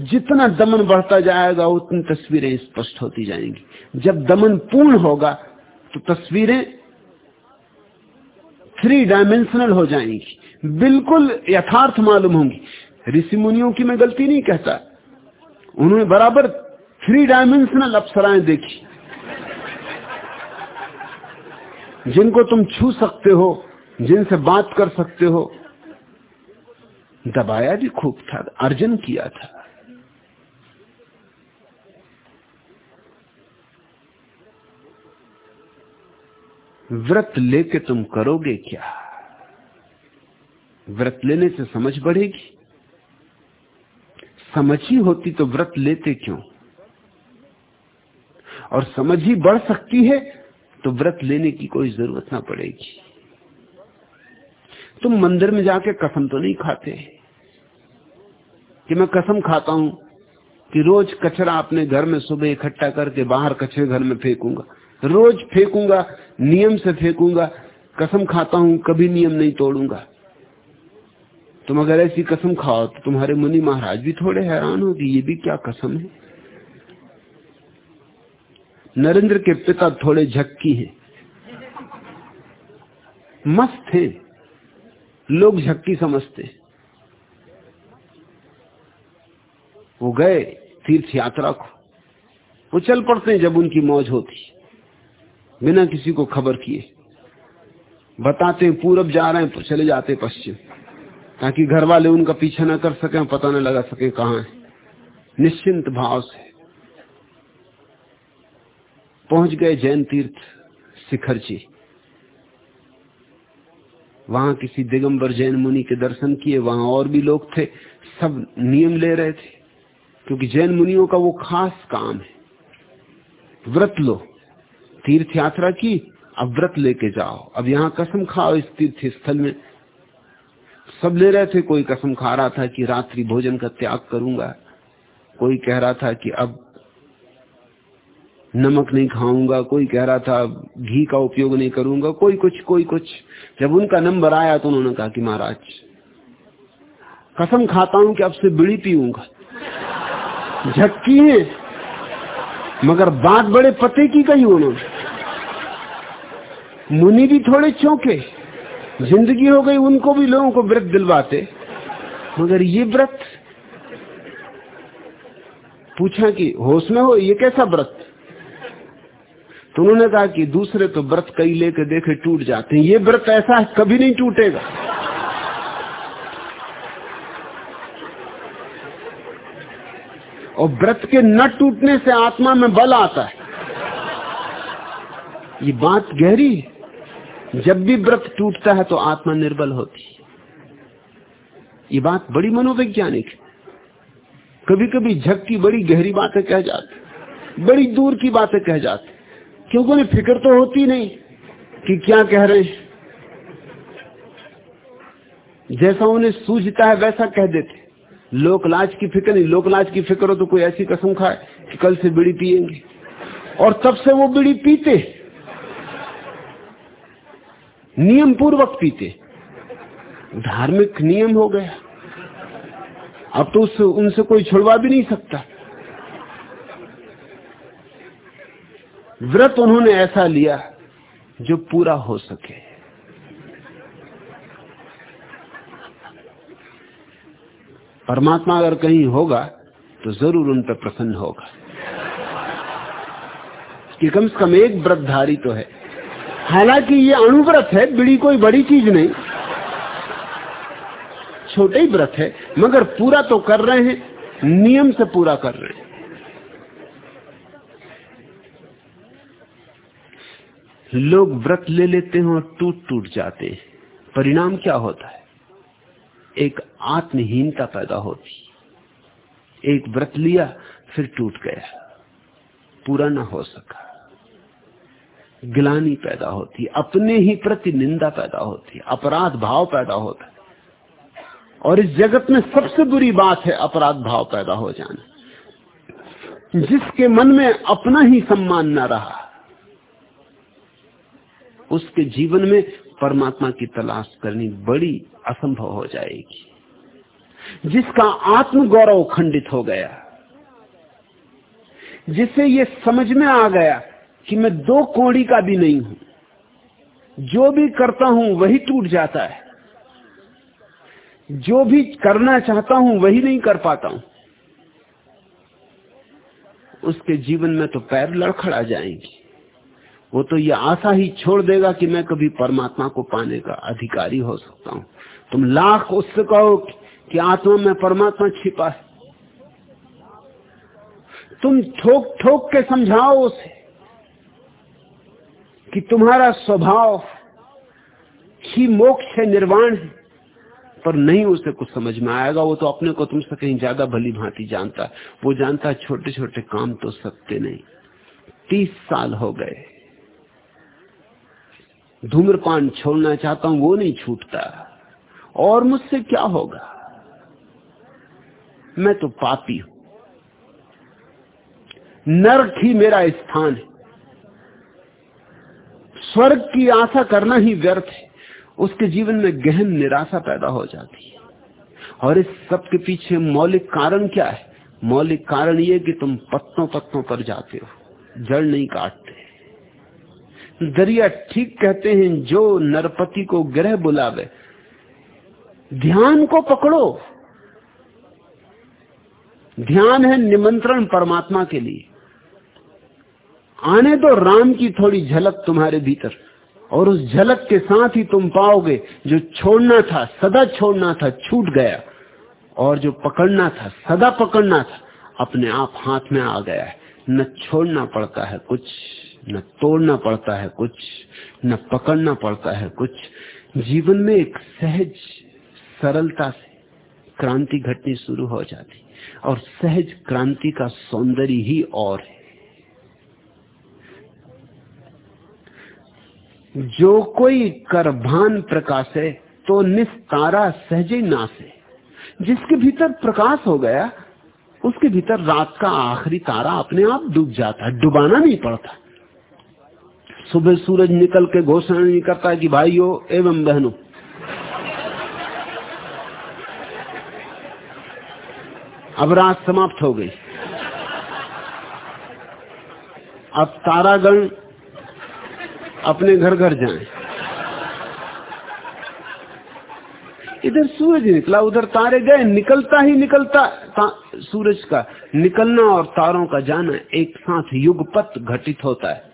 जितना दमन बढ़ता जाएगा, उतनी तस्वीरें स्पष्ट होती जाएँगी। जब दमन पूर्ण होगा तो तस्वीरें थ्री डायमेंशनल हो जाएँगी। बिल्कुल यथार्थ मालूम होंगी। ऋषि मुनियों की मैं गलती नहीं कहता। उन्होंने बराबर थ्री डायमेंशनल अप्सराएँ देखी। जिनको तुम छू सकते हो, जिनसे बात कर सकते हो। दबाया भी खूब था, अर्जन किया था। व्रत लेके तुम करोगे क्या? व्रत लेने से समझ बढ़ेगी? समझ ही होती तो व्रत लेते क्यों? और समझ ही बढ़ सकती है तो व्रत लेने की कोई ज़रूरत ना पड़ेगी। तुम मंदिर में जाके कसम तो नहीं खाते? कि मैं कसम खाता हूँ कि रोज कचरा अपने घर में सुबह इकट्ठा करके बाहर कचरे घर में फेंकूँगा। रोज फेंकूँगा, नियम से फेंकूँगा, कसम खाता हूँ, कभी नियम नहीं तोड़ूँगा। तुम अगर ऐसी कसम खाओ तो तुम्हारे मुनि महाराज भी थोड़े हैरान हो कि ये भी क्या कसम है? नरेंद्र के पिता थोड़े झक्की हैं। मस्त थे लोग झक्की समझते वो गए, तीर्थ यात्रा को। वो चल पड़ते हैं जब उनकी मौज होती। बिना किसी को खबर किए। बताते हैं, पूरब जा रहे हैं तो चले जाते पश्चिम। ताकि घर वाले उनका पीछा न कर सके, पता न लगा सके कहा है। निश्चिंत भाव से। पहुँच गए जैन तीर्थ शिखर जी। वहाँ किसी दिगंबर जैन मुनि के दर्शन किए, वहाँ और भी लोग थे, सब नियम ले रहे थे। क्योंकि जैन मुनियों का वो खास काम है। व्रत लो। तीर्थ यात्रा की, अब व्रत लेके जाओ। अब यहाँ कसम खाओ इस तीर्थ स्थल में। सब ले रहे थे, कोई कसम खा रहा था कि रात्रि भोजन का त्याग करूँगा। कोई कह रहा था कि अब नमक नहीं खाऊँगा। कोई कह रहा था, घी का उपयोग नहीं करूँगा। कोई कुछ कोई कुछ। जब उनका नंबर आया तो उन्होंने कहा कि महाराज, कसम खाता हूँ कि अब से बिड़ी पीऊँगा। झक्की है। मगर बात बड़े पते की कही उन्होंने। मुनि भी थोड़े चौंके। ज़िंदगी हो गई, उनको भी लोगों को व्रत दिलवाते। मगर ये व्रत, पूछा कि होश में हो, ये कैसा व्रत? तो उन्होंने कहा कि दूसरे तो व्रत कई लेके देखे टूट जाते हैं। ये व्रत ऐसा है, कभी नहीं टूटेगा। और व्रत के न टूटने से आत्मा में बल आता है। ये बात गहरी है। जब भी व्रत टूटता है तो आत्मा निर्बल होती है। ये बात बड़ी मनोवैज्ञानिक है। कभी कभी झक की बड़ी गहरी बातें कह जाते बड़ी दूर की बातें कह जाते क्योंकि उन्हें फ़िक्र तो होती नहीं कि क्या कह रहे हैं। जैसा उन्हें सूझता है वैसा कह देते लोकलाज की फ़िक्र नहीं। लोकलाज की फ़िक्र हो तो कोई ऐसी कसम खाए कि कल से बीड़ी पिएँगे और तब से वो बीड़ी पीते नियम पूर्वक पीते। धार्मिक नियम हो गया। अब तो उससे उनसे कोई छुड़वा भी नहीं सकता। व्रत उन्होंने ऐसा लिया जो पूरा हो सके। परमात्मा अगर कहीं होगा तो ज़रूर उन पर प्रसन्न होगा। कि कम से कम एक व्रतधारी तो है। हालाँकि ये अणुव्रत है, बड़ी कोई बड़ी चीज़ नहीं। छोटे ही व्रत है, मगर पूरा तो कर रहे हैं, नियम से पूरा कर रहे हैं। लोग व्रत ले लेते हैं और टूट टूट जाते हैं। परिणाम क्या होता है? एक आत्महीनता पैदा होती एक व्रत लिया, फिर टूट गया। पूरा ना हो सका। गिलानी पैदा होती अपने ही प्रति निंदा पैदा होती अपराध भाव पैदा होता है। और इस जगत में सबसे बुरी बात है अपराध भाव पैदा हो जाना। जिसके मन में अपना ही सम्मान न रहा, उसके जीवन में परमात्मा की तलाश करनी बड़ी असंभव हो जाएगी। जिसका आत्म गौरव खंडित हो गया, जिसे ये समझ में आ गया कि मैं दो कोड़ी का भी नहीं हूँ। जो भी करता हूँ, वही टूट जाता है। जो भी करना चाहता हूँ, वही नहीं कर पाता हूँ। उसके जीवन में तो पैर लड़खड़ा जाएँगे। वो तो ये आशा ही छोड़ देगा कि मैं कभी परमात्मा को पाने का अधिकारी हो सकता हूँ। तुम लाख उससे कहो कि आत्मा में परमात्मा छिपा है। तुम ठोक ठोक के समझाओ उसे। कि तुम्हारा स्वभाव ही मोक्ष है, निर्वाण है, पर नहीं उसे कुछ समझ में आएगा। वो तो अपने को तुमसे कहीं ज़्यादा भली भांति जानता वो जानता छोटे छोटे काम तो सकते नहीं। तीस साल हो गए। धूम्रपान छोड़ना चाहता हूँ, वो नहीं छूटता। और मुझसे क्या होगा? मैं तो पापी हूँ। नर्क ही मेरा स्थान है। स्वर्ग की आशा करना ही व्यर्थ है। उसके जीवन में गहन निराशा पैदा हो जाती है। और इस सब के पीछे मौलिक कारण क्या है? मौलिक कारण ये कि तुम पत्तों पत्तों पर जाते हो, जड़ नहीं काटते। दरिया ठीक कहते हैं, जो नरपति को ग्रह बुलावे, ध्यान को पकड़ो। ध्यान है निमंत्रण परमात्मा के लिए। आने दो राम की थोड़ी झलक तुम्हारे भीतर। और उस झलक के साथ ही तुम पाओगे जो छोड़ना था, सदा छोड़ना था, छूट गया। और जो पकड़ना था, सदा पकड़ना था, अपने आप हाथ में आ गया है। न छोड़ना पड़ता है कुछ, न तोड़ना पड़ता है कुछ, न पकड़ना पड़ता है कुछ। जीवन में एक सहज सरलता से क्रांति घटनी शुरू हो जाती। और सहज क्रांति का सौंदर्य ही और है। जो कोई करभान प्रकाश है तो निस्तारा सहज नासे जिसके भीतर प्रकाश हो गया, उसके भीतर रात का आखिरी तारा अपने आप डूब जाता है, डुबाना नहीं पड़ता। सुबह सूरज निकल के घोषणा नहीं करता कि भाइयों, एवं बहनों। अब रात समाप्त हो गई। अब तारागण अपने घर घर जाए। इधर सूरज निकला, उधर तारे गए, निकलता ही निकलता सूरज का निकलना और तारों का जाना एक साथ युगपत घटित होता है।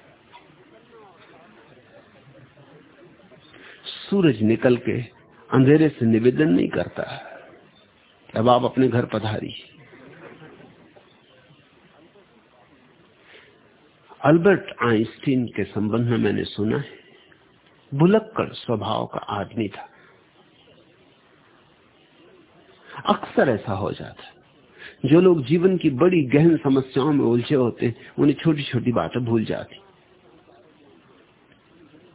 सूरज निकल के अंधेरे से निवेदन नहीं करता। अब आप अपने घर पधारी अल्बर्ट आइंस्टीन के संबंध में मैंने सुना है, बुलक्कड़ स्वभाव का आदमी था। अक्सर ऐसा हो जाता जो लोग जीवन की बड़ी गहन समस्याओं में उलझे होते हैं, उन्हें छोटी छोटी बातें भूल जाती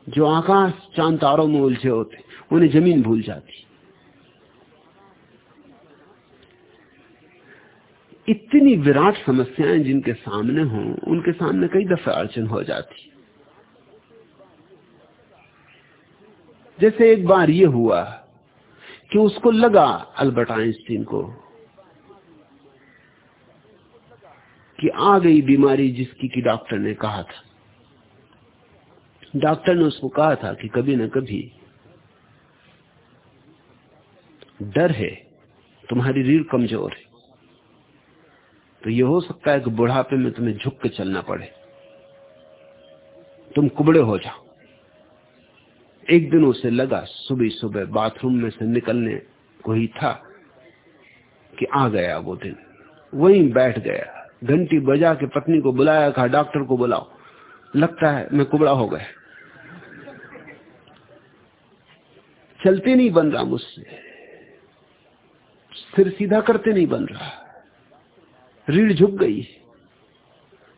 जो आकाश चाँद तारों में उलझे होते उन्हें ज़मीन भूल जाती इतनी विराट समस्याएँ जिनके सामने हों, उनके सामने कई दफे अड़चन हो जाती। जैसे एक बार ये हुआ कि उसको लगा, अल्बर्ट आइंस्टीन को, कि आ गई बीमारी जिसकी कि डॉक्टर ने कहा था। डॉक्टर ने उसको कहा था कि कभी ना कभी डर है, तुम्हारी रीढ़ कमज़ोर है। तो ये हो सकता है कि बुढ़ापे में तुम्हें झुक के चलना पड़े। तुम कुबड़े हो जाओ। एक दिन उसे लगा सुबह सुबह बाथरूम में से निकलने को ही था कि आ गया वो दिन। वहीं बैठ गया। घंटी बजा के पत्नी को बुलाया, कहा, डॉक्टर को बुलाओ। लगता है मैं कुबड़ा हो गया। चलते नहीं बन रहा मुझसे। सिर सीधा करते नहीं बन रहा। रीढ़ झुक गई।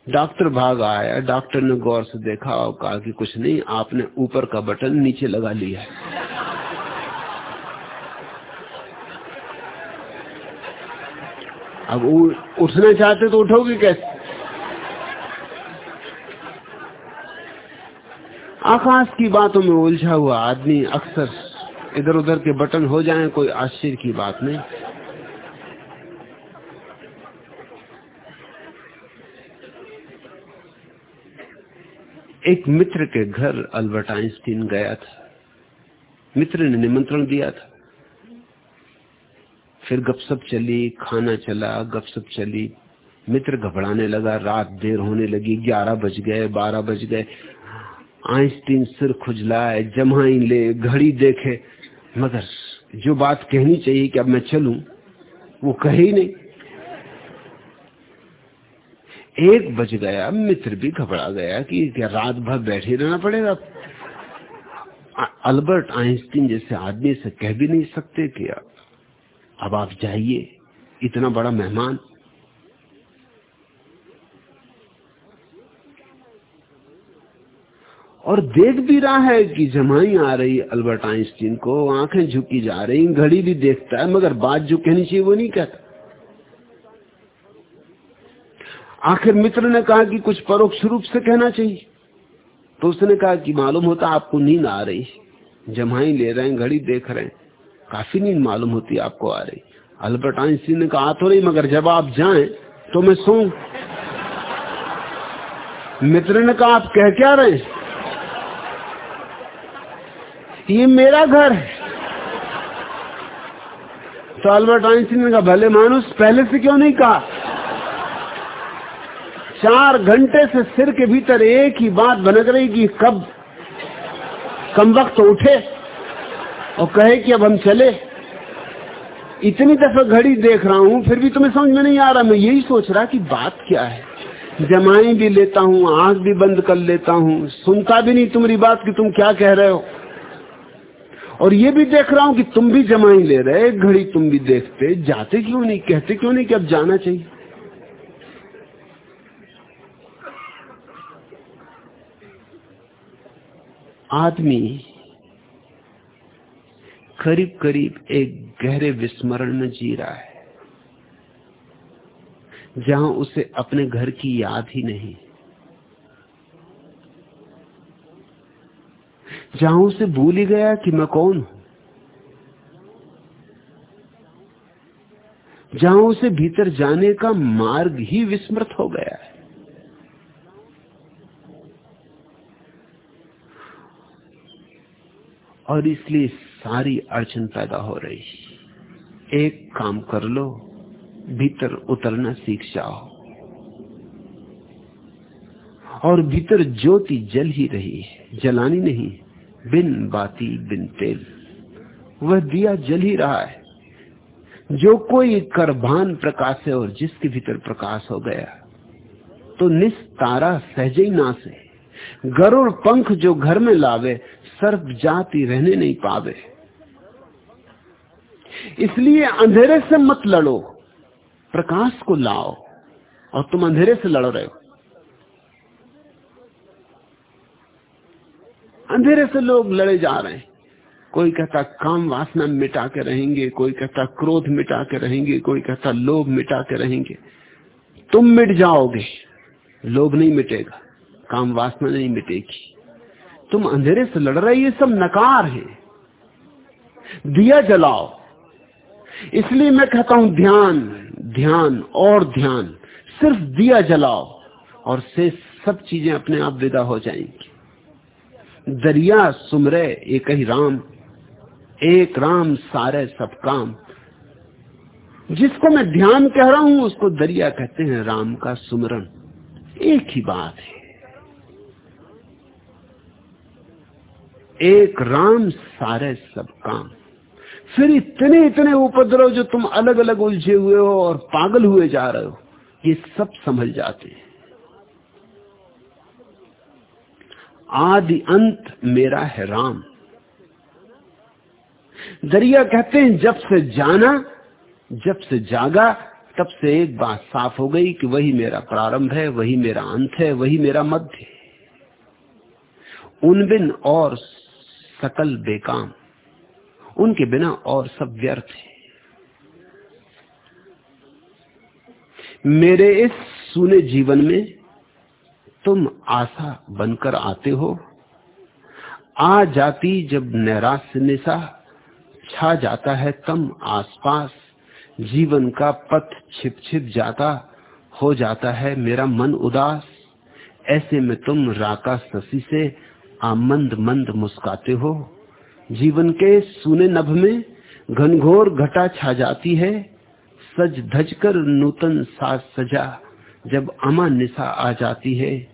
डॉक्टर भाग आया। डॉक्टर ने गौर से देखा और कहा कि कुछ नहीं, आपने ऊपर का बटन नीचे लगा लिया अब उठना चाहते तो उठोगे कैसे? आकाश की बातों में उलझा हुआ आदमी अक्सर इधर उधर के बटन हो जाएँ, कोई आश्चर्य की बात नहीं। एक मित्र के घर अल्बर्ट आइंस्टीन गया था। मित्र ने निमंत्रण दिया था। फिर गपसप चली, खाना चला गपसप चली। मित्र घबराने लगा, रात देर होने लगी, ग्यारह बज गए, बारह बज गए। आइंस्टीन सिर खुजलाए, जमाई ले, घड़ी देखे। मगर जो बात कहनी चाहिए कि अब मैं चलूँ, वो कही नहीं। एक बज गया, मित्र भी घबरा गया कि क्या रात भर बैठे रहना पड़ेगा। अल्बर्ट आइंस्टीन जैसे आदमी से कह भी नहीं सकते कि अब आप जाइए, इतना बड़ा मेहमान। और देख भी रहा है कि जमाई आ रही अल्बर्ट आइंस्टीन को, आँखें झुकी जा रही, घड़ी भी देखता है, मगर बात जो कहनी चाहिए वो नहीं कहता। आखिर मित्र ने कहा कि कुछ परोक्ष रूप से कहना चाहिए। तो उसने कहा कि मालूम होता आपको नींद आ रही जमाई ले रहे हैं, घड़ी देख रहे हैं। काफ़ी नींद मालूम होती आपको आ रही अल्बर्ट आइंस्टीन ने कहा तो नहीं मगर जब आप जाएँ तो मैं सो मित्र ने कहा, आप कह क्या रहे ये मेरा घर है। तो अल्बर्ट आइंस्टीन ने कहा, भले मानुस, पहले से क्यों नहीं कहा? चार घंटे से सिर के भीतर एक ही बात बनक रही कि कब, कम वक्त तो उठे और कहे कि अब हम चले। इतनी दफ़ा घड़ी देख रहा हूँ, फिर भी तुम्हें समझ में नहीं आ रहा। मैं यही सोच रहा कि बात क्या है? जमाई भी लेता हूँ, आँख भी बंद कर लेता हूँ। सुनता भी नहीं तुम्हारी बात कि तुम क्या कह रहे हो। और ये भी देख रहा हूँ कि तुम भी जमाई ले रहे घड़ी तुम भी देखते, जाते क्यों नहीं, कहते क्यों नहीं कि अब जाना चाहिए? आदमी करीब करीब एक गहरे विस्मरण में जी रहा है, जहाँ उसे अपने घर की याद ही नहीं, जहाँ उसे भूल ही गया कि मैं कौन हूँ, जहाँ उसे भीतर जाने का मार्ग ही विस्मृत हो गया है। और इसलिए सारी अड़चन पैदा हो रही एक काम कर लो, भीतर उतरना सीख जाओ। और भीतर ज्योति जल ही रही है, जलानी नहीं, बिन बाती, बिन तेल। वह दिया जल ही रहा है। जो कोई करभान प्रकाश है और जिसके भीतर प्रकाश हो गया तो निस्तारा सहज ही। ना से गरुड़ पंख जो घर में लावे, सर्प जाति रहने नहीं पावे। इसलिए अंधेरे से मत लड़ो, प्रकाश को लाओ, और तुम अंधेरे से लड़ रहे हो। अंधेरे से लोग लड़े जा रहे हैं। कोई कहता, काम वासना मिटा के रहेंगे, कोई कहता, क्रोध मिटा के रहेंगे, कोई कहता, लोभ मिटा के रहेंगे। तुम मिट जाओगे, लोभ नहीं मिटेगा। काम वासना नहीं मिटेगी। तुम अंधेरे से लड़ रहे, ये सब नकार है। दिया जलाओ। इसलिए मैं कहता हूँ, ध्यान ध्यान और ध्यान। सिर्फ़ दिया जलाओ और से सब चीज़ें अपने आप विदा हो जाएँगी। दरिया सुमरे, एक ही राम। एक राम सारे सब काम। जिसको मैं ध्यान कह रहा हूँ, उसको दरिया कहते हैं राम का सुमरण। एक ही बात है। एक राम सारे सब काम। फिर इतने इतने उपद्रव जो तुम अलग अलग उलझे हुए हो और पागल हुए जा रहे हो, ये सब समझ जाते हैं। आदि अंत मेरा है राम। दरिया कहते हैं, जब से जाना, जब से जागा, तब से एक बात साफ़ हो गई कि वही मेरा प्रारंभ है, वही मेरा अंत है, वही मेरा मध्य है। उन बिन और सकल बेकाम। उनके बिना और सब व्यर्थ है। मेरे इस सुने जीवन में तुम आशा बनकर आते हो। आ जाती जब नैराश्य निशा छा जाता है तम आसपास। जीवन का पथ छिप छिप जाता हो जाता है मेरा मन उदास। ऐसे में तुम राका शशि से आमंद मंद मुस्काते हो। जीवन के सुने नभ में घनघोर घटा छा जाती है। सज धज कर नूतन साज सजा जब अमा निशा आ जाती है।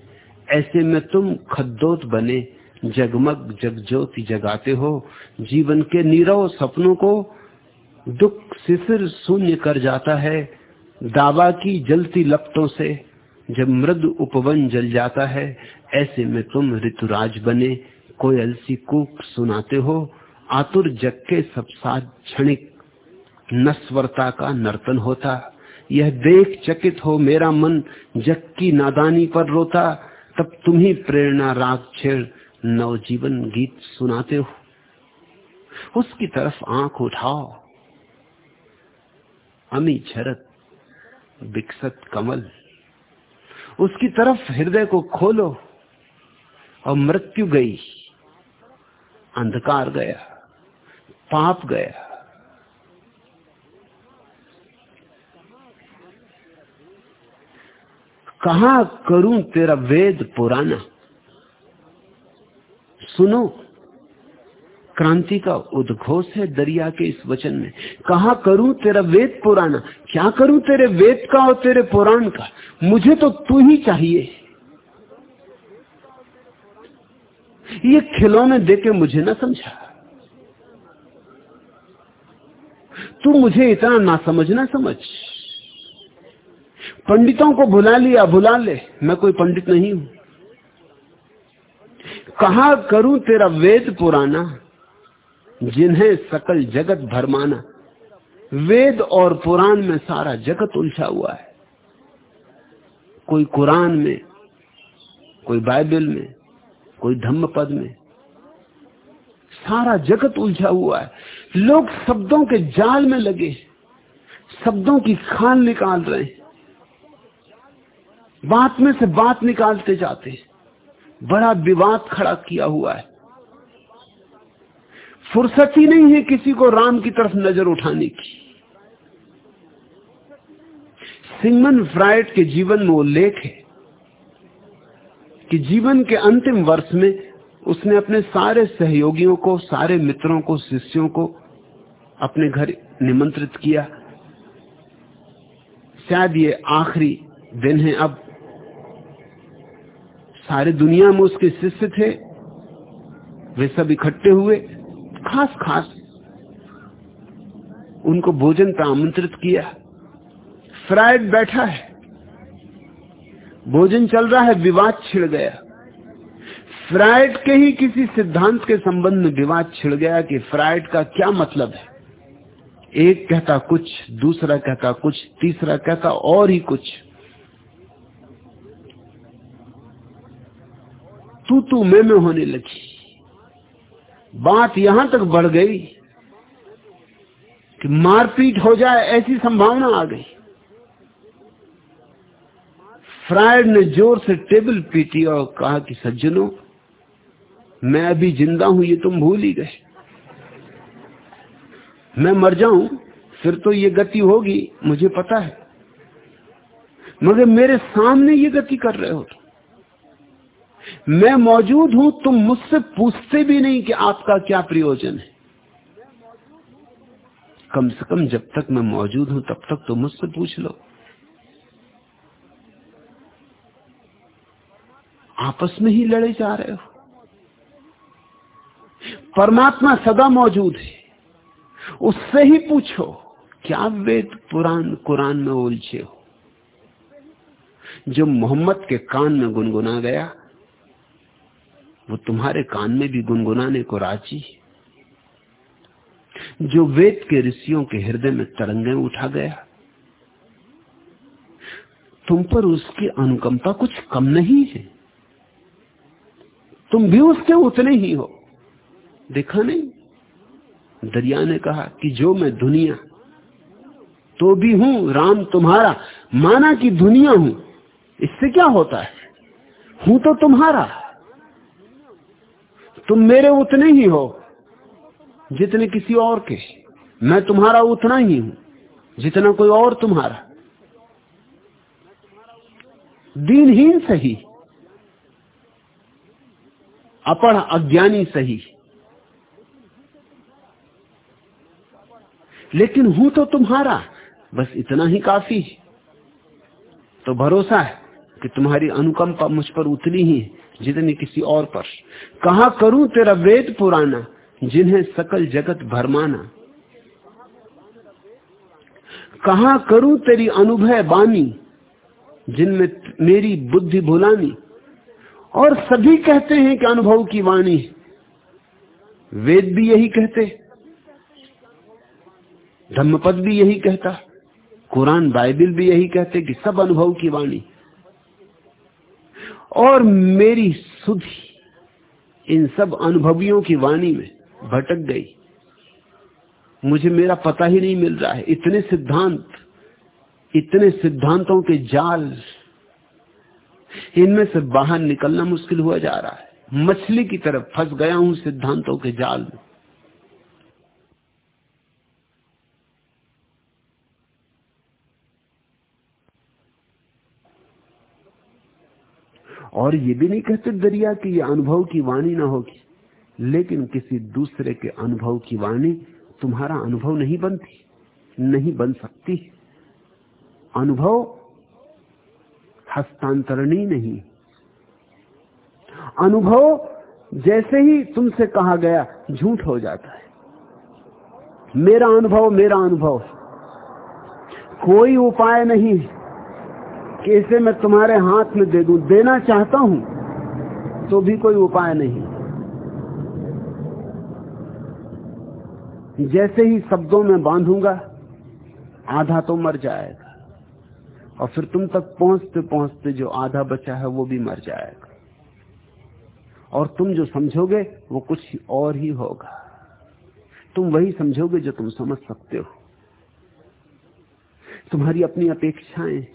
ऐसे में तुम खद्दोत बने, जगमग जगज्योति जगाते हो। जीवन के नीरव सपनों को दुख सिसिर शून्य कर जाता है। दावा की जलती लपटों से जब मृद उपवन जल जाता है, ऐसे में तुम ऋतुराज बने। कोयल सी कूक सुनाते हो, आतुर जग के सब साथ क्षणिक नस्वरता का नर्तन होता। यह देख चकित हो मेरा मन, जग की नादानी पर रोता। तब तुम ही प्रेरणा राग छेड़ नवजीवन गीत सुनाते हो। उसकी तरफ़ आँख उठाओ। अमी झरत, विकसत कमल। उसकी तरफ़ हृदय को खोलो और मृत्यु गई। अंधकार गया, पाप गया। कहा करूँ तेरा वेद पुराना? सुनो क्रांति का उद्घोष है दरिया के इस वचन में। कहा करूँ तेरा वेद पुराना? क्या करूँ तेरे वेद का और तेरे पुराण का? मुझे तो तू ही चाहिए। ये खिलौने देके मुझे ना समझा। तू मुझे इतना ना समझना समझ। पंडितों को भुला लिया भुला ले। मैं कोई पंडित नहीं हूँ। कहा करूँ तेरा वेद पुराना? जिन्हें सकल जगत भरमाना वेद और पुराण में सारा जगत उलझा हुआ है। कोई कुरान में, कोई बाइबल में, कोई धम्म पद में। सारा जगत उलझा हुआ है। लोग शब्दों के जाल में लगे शब्दों की खान निकाल रहे हैं। बात में से बात निकालते जाते बड़ा विवाद खड़ा किया हुआ है। फुर्सत ही नहीं है किसी को राम की तरफ़ नज़र उठाने की। सिंगमन फ्राइड के जीवन में उल्लेख है कि जीवन के अंतिम वर्ष में उसने अपने सारे सहयोगियों को, सारे मित्रों को, शिष्यों को अपने घर निमंत्रित किया। शायद ये आखिरी दिन है, अब सारे दुनिया में उसके शिष्य थे, वे सब इकट्ठे हुए। खास खास उनको भोजन पर आमंत्रित किया। फ्राइड बैठा है। भोजन चल रहा है, विवाद छिड़ गया। फ्राइड के ही किसी सिद्धांत के संबंध में विवाद छिड़ गया कि फ्राइड का क्या मतलब है। एक कहता कुछ, दूसरा कहता कुछ, तीसरा कहता और ही कुछ। तू तू मैं में होने लगी। बात यहाँ तक बढ़ गई कि मारपीट हो जाए ऐसी संभावना आ गई। फ्रायड ने ज़ोर से टेबल पीटी और कहा कि, सज्जनों, मैं अभी ज़िंदा हूँ, ये तुम भूल ही गए। मैं मर जाऊँ, फिर तो ये गति होगी, मुझे पता है। मगर मेरे सामने ये गति कर रहे हो तुम। मैं मौजूद हूँ, तुम मुझसे पूछते भी नहीं कि आपका क्या प्रयोजन है। कम से कम जब तक मैं मौजूद हूँ, तब तक तो मुझसे पूछ लो। आपस में ही लड़े जा रहे हो। परमात्मा सदा मौजूद है। उससे ही पूछो, क्या वेद पुराण, कुरान में उलझे हो? जो मोहम्मद के कान में गुनगुना गया वो तुम्हारे कान में भी गुनगुनाने को राज़ी है। जो वेद के ऋषियों के हृदय में तरंगे उठा गया, तुम पर उसकी अनुकंपा कुछ कम नहीं है। तुम भी उसके उतने ही हो। देखा नहीं? दरिया ने कहा कि जो मैं दुनिया तो भी हूँ, राम तुम्हारा, माना कि दुनिया हूँ, इससे क्या होता है? हूँ तो तुम्हारा। तुम मेरे उतने ही हो जितने किसी और के। मैं तुम्हारा उतना ही हूँ, जितना कोई और तुम्हारा। दीनहीन सही, अपढ़ अज्ञानी सही। लेकिन हूँ तो तुम्हारा, बस इतना ही काफ़ी। तो भरोसा है कि तुम्हारी अनुकंपा मुझ पर उतनी ही है। जितनी किसी और पर। कहा करूँ तेरा वेद पुराना, जिन्हें सकल जगत भरमाना कहा करूँ तेरी अनुभव बानी जिनमें मेरी बुद्धि भुलानी? और सभी कहते हैं कि अनुभव की वाणी वेद भी यही कहते धम्मपद भी यही कहता कुरान बाइबल भी यही कहते कि सब अनुभव की वाणी। और मेरी सुधि इन सब अनुभवियों की वाणी में भटक गई। मुझे मेरा पता ही नहीं मिल रहा है। इतने सिद्धांत, इतने सिद्धांतों के जाल, इनमें से बाहर निकलना मुश्किल हुआ जा रहा है। मछली की तरफ़ फंस गया हूँ सिद्धांतों के जाल में। और ये भी नहीं कहते दरिया की ये अनुभव की वाणी ना होगी। लेकिन किसी दूसरे के अनुभव की वाणी तुम्हारा अनुभव नहीं बनती, नहीं बन सकती। अनुभव हस्तांतरणी नहीं। अनुभव जैसे ही तुमसे कहा गया, झूठ हो जाता है। मेरा अनुभव मेरा अनुभव कोई उपाय नहीं कि इसे मैं तुम्हारे हाथ में दे दूँ, देना चाहता हूँ तो भी कोई उपाय नहीं। जैसे ही शब्दों में बांधूँगा, आधा तो मर जाएगा, और फिर तुम तक पहुँचते पहुँचते जो आधा बचा है, वो भी मर जाएगा। और तुम जो समझोगे, वो कुछ और ही होगा। तुम वही समझोगे जो तुम समझ सकते हो। तुम्हारी अपनी अपेक्षाएँ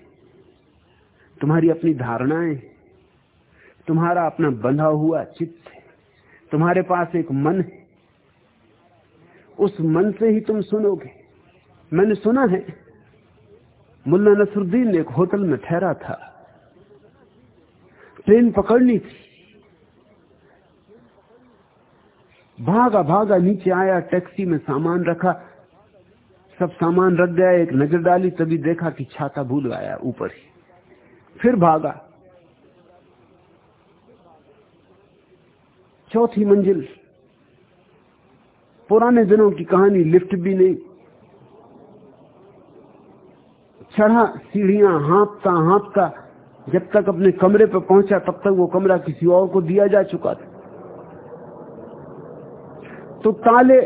तुम्हारी अपनी धारणाएँ, तुम्हारा अपना बंधा हुआ चित्त तुम्हारे पास एक मन है। उस मन से ही तुम सुनोगे। मैंने सुना है, मुल्ला नसरुद्दीन एक होटल में ठहरा था। ट्रेन पकड़नी थी। भागा भागा नीचे आया, टैक्सी में सामान रखा। सब सामान रख गया, एक नज़र डाली तभी देखा कि छाता भूल आया ऊपर ही। फिर भागा। चौथी मंजिल। पुराने दिनों की कहानी लिफ्ट भी नहीं। चढ़ा, सीढ़ियाँ हाँपता हाँपता जब तक अपने कमरे पर पहुँचा, तब तक वो कमरा किसी और को दिया जा चुका था। तो ताले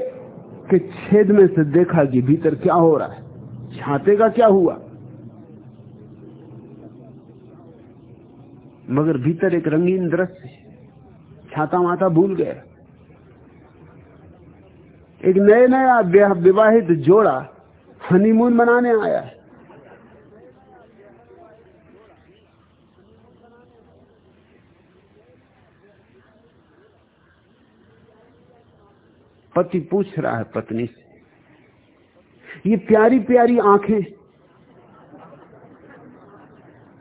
के छेद में से देखा कि भीतर क्या हो रहा है। छाते का क्या हुआ? मगर भीतर एक रंगीन दृश्य छाता माता भूल गया एक नए नया विवाहित जोड़ा हनीमून मनाने आया है। पति पूछ रहा है पत्नी से, ये प्यारी प्यारी आँखें,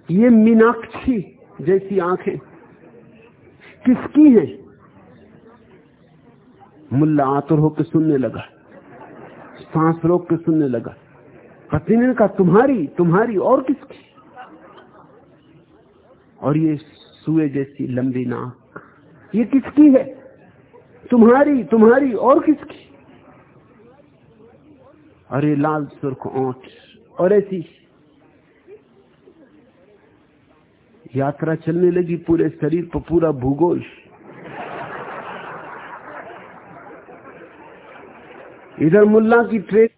ये मीनाक्षी जैसी आँखें। किसकी है? मुल्ला आतुर होकर सुनने लगा। सांस रोक के सुनने लगा। पत्नी ने कहा, तुम्हारी तुम्हारी और किसकी? और ये सुए जैसी लंबी नाक। ये किसकी है? तुम्हारी तुम्हारी और किसकी? अरे, लाल सुर्ख ओठ और ऐसी यात्रा चलने लगी पूरे शरीर पर पूरा भूगोल। इधर मुल्ला की ट्रेन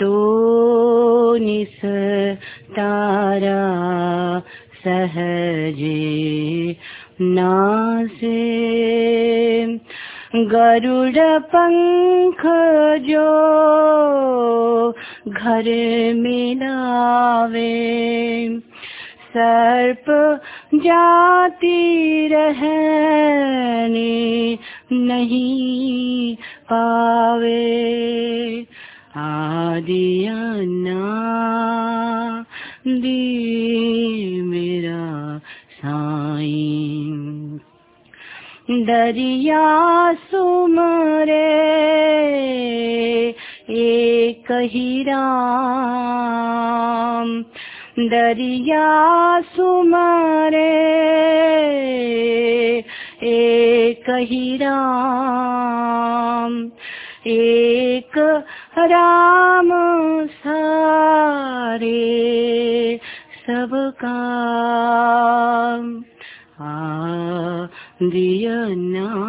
तो निस तारा सहजे नासे। गरुड़ पंख जो घर मिलावे। सर्प जाति रहने नहीं पावे। आदिया दी मेरा साईं। दरिया सुमरे एक ही राम। दरिया सुमरे एक राम। एक राम सारे सबका। आ दिया ना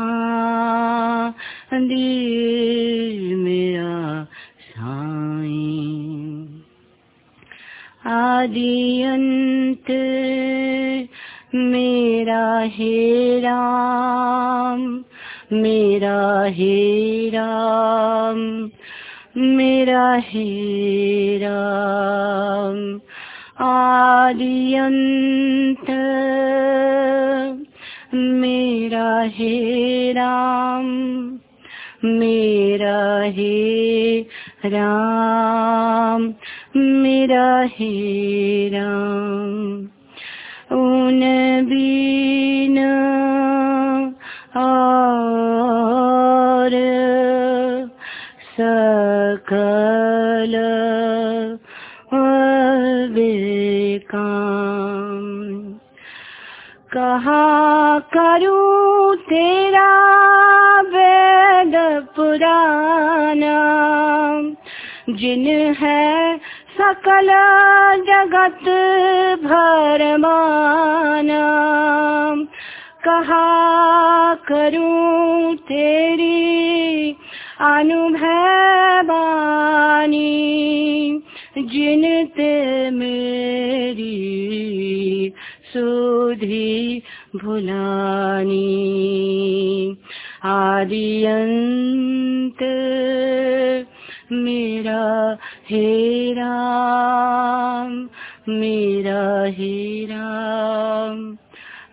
दी मेरा साईं। आदि मेरा हे राम। मेरा हे राम, मेरा हे राम आदि अंत मेरा हे राम, मेरा हे राम, मेरा हे राम। उन बीन और सकल बेकाम कहा करूँ तेरा वेद पुराना जिन है सकल जगत भरमाना। कहा करूँ तेरी अनुभव बानी जिन ते मेरी सुधी भुलानी। आदि अंत मेरा हे राम, मेरा हे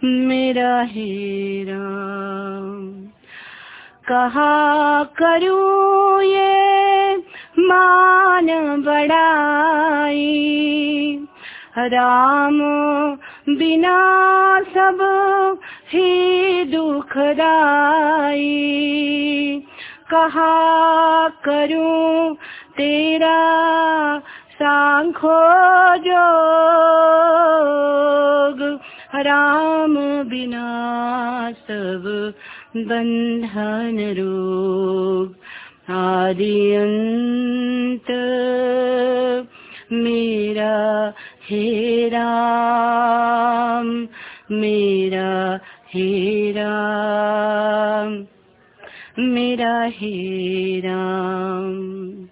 मेरा हे राम। कहा करूँ ये मान बड़ाई राम, बिना सब ही दुखदाई कहा करूँ तेरा सांखो जोग? राम बिना सब बंधन रोग आदि मेरा हे राम, मेरा हे राम, मेरा हे राम।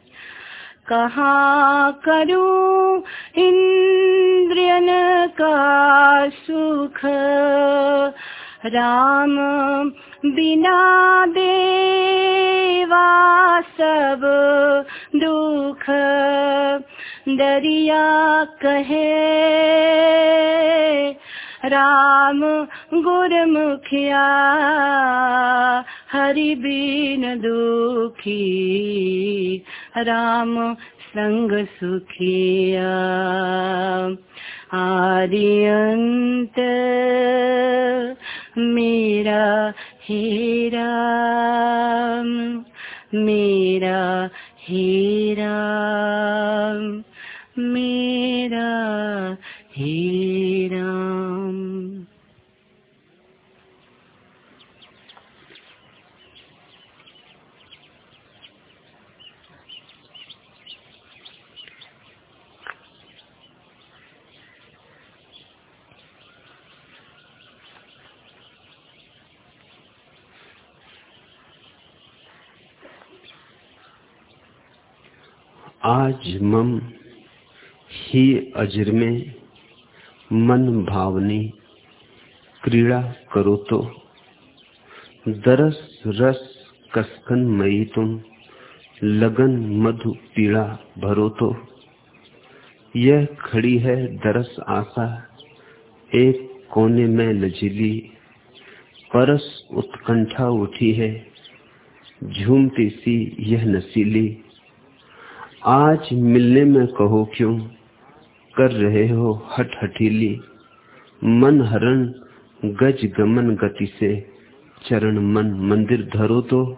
कहा करूँ इंद्रियन का सुख। राम बिना देवा सब दुख। दरिया कहे, राम गुरमुखिया, हरि बीन दुखी, राम संग सुखिया। आदि मेरा हे मेरा हे राम मेरा हे आज मम ही अजर में मन भावनी क्रीड़ा करो तो। दरस रस कसकन मई तुम, लगन मधु पीड़ा भरो तो। यह खड़ी है दरस आशा, एक कोने में लजीली परस उत्कंठा उठी है, झूमती सी यह नसीली आज मिलने में कहो क्यों? कर रहे हो हट हटीली मन हरण, गज गमन गति से। चरण मन, मंदिर धरो तो।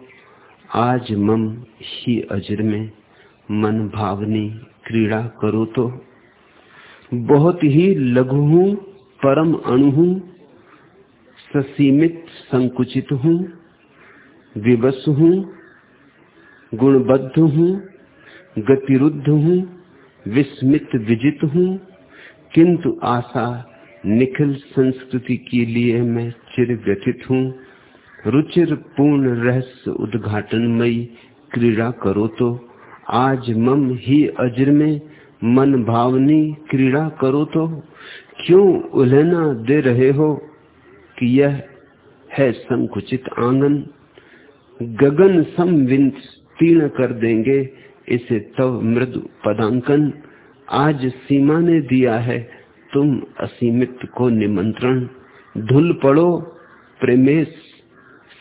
आज मम ही अजर में। मन भावनी, क्रीड़ा करो तो। बहुत ही लघु हूँ, परम अणु हूँ। ससीमित, संकुचित हूँ। विवश हूँ। गुणबद्ध हूँ। गतिरुद्ध हूँ, विस्मित विजित हूँ, किंतु आशा निखिल संस्कृति के लिए मैं चिर व्यथित हूँ। रुचिर पूर्ण रहस्य उद्घाटन मई क्रीड़ा करो तो आज मम ही अजर में मन भावनी क्रीड़ा करो तो। क्यों उलहना दे रहे हो कि यह है संकुचित आँगन? गगन समविन कर देंगे इसे तव मृदु पदांकन, आज सीमा ने दिया है, तुम असीमित को निमंत्रण। धुल पड़ो, प्रेमेश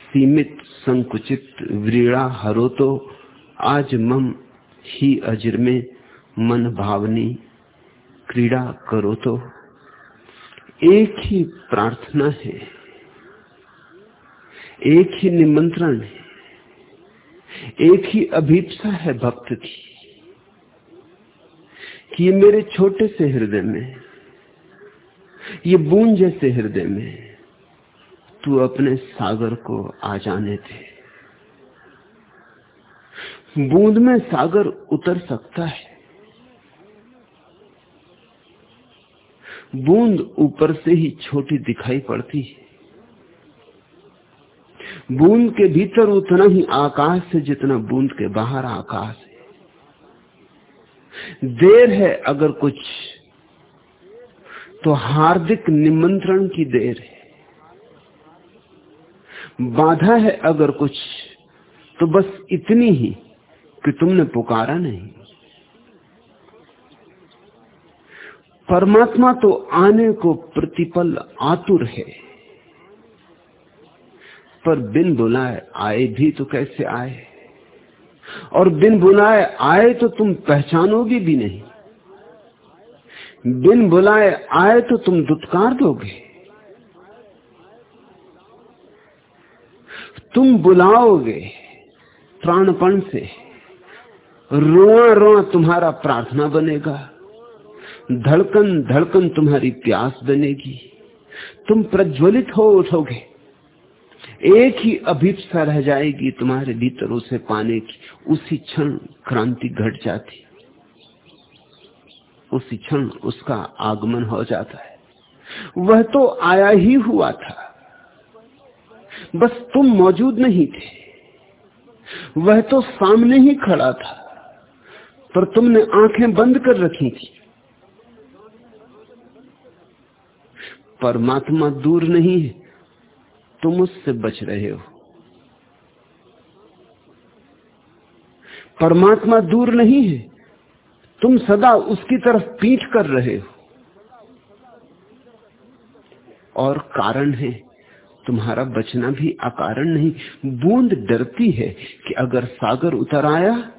सीमित संकुचित व्रीड़ा हरो तो आज मम ही अजर में मन भावनी क्रीड़ा करो तो एक ही प्रार्थना है, एक ही निमंत्रण है। एक ही अभीपसा है भक्त की, कि ये मेरे छोटे से हृदय में, ये बूंद जैसे हृदय में, तू अपने सागर को आ जाने दे। बूंद में सागर उतर सकता है, बूंद ऊपर से ही छोटी दिखाई पड़ती है। बूंद के भीतर उतना ही आकाश से जितना बूंद के बाहर आकाश है। देर है अगर कुछ तो हार्दिक निमंत्रण की देर है। बाधा है अगर कुछ तो बस इतनी ही कि तुमने पुकारा नहीं। परमात्मा तो आने को प्रतिपल आतुर है। पर बिन बुलाए आए भी तो कैसे आए? और बिन बुलाए आए तो तुम पहचानोगे भी नहीं। बिन बुलाए आए तो तुम दुत्कार दोगे। तुम बुलाओगे प्राणपण से, रोआ रोआ तुम्हारा प्रार्थना बनेगा। धड़कन धड़कन तुम्हारी प्यास बनेगी। तुम प्रज्वलित हो उठोगे। एक ही अभिप्सा रह जाएगी तुम्हारे भीतर उसे पाने की। उसी क्षण क्रांति घट जाती। उसी क्षण उसका आगमन हो जाता है। वह तो आया ही हुआ था। बस तुम मौजूद नहीं थे। वह तो सामने ही खड़ा था। पर तुमने आँखें बंद कर रखी थी। परमात्मा दूर नहीं है। तुम उससे बच रहे हो। परमात्मा दूर नहीं है। तुम सदा उसकी तरफ़ पीठ कर रहे हो। और कारण है, तुम्हारा बचना भी अकारण नहीं। बूंद डरती है कि अगर सागर उतर आया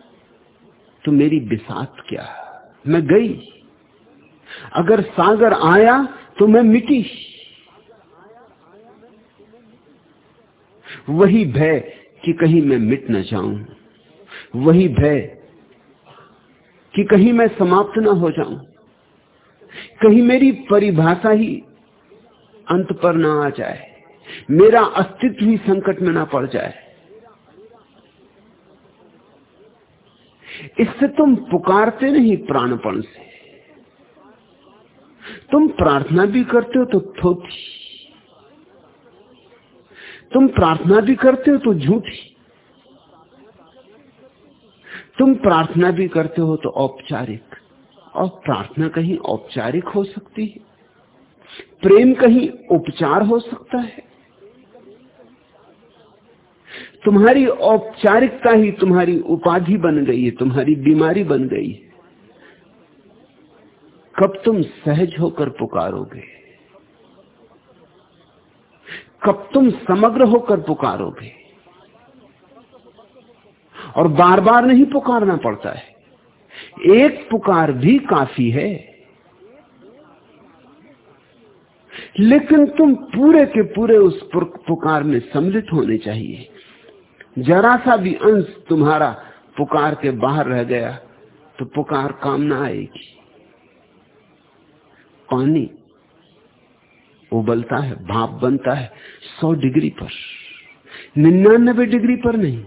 तो मेरी बिसात क्या? मैं गई। अगर सागर आया तो मैं मिटी। वही भय कि कहीं मैं मिट न जाऊँ। वही भय कि कहीं मैं समाप्त ना हो जाऊँ। कहीं मेरी परिभाषा ही अंत पर ना आ जाए। मेरा अस्तित्व ही संकट में ना पड़ जाए। इससे तुम पुकारते नहीं प्राणपण से। तुम प्रार्थना भी करते हो तो थोथी तुम प्रार्थना भी करते हो तो झूठी तुम प्रार्थना भी करते हो तो औपचारिक। और प्रार्थना कहीं औपचारिक हो सकती है। प्रेम कहीं उपचार हो सकता है। तुम्हारी औपचारिकता ही तुम्हारी उपाधि बन गई है, तुम्हारी बीमारी बन गई है। कब तुम सहज होकर पुकारोगे? कब तुम समग्र होकर पुकारोगे? और बार बार नहीं पुकारना पड़ता है। एक पुकार भी काफ़ी है। लेकिन तुम पूरे के पूरे उस पुकार में सम्मिलित होने चाहिए। जरा सा भी अंश तुम्हारा पुकार के बाहर रह गया तो पुकार काम ना आएगी। पानी उबलता है, भाप बनता है, सौ डिग्री पर। निन्यानबे डिग्री पर नहीं।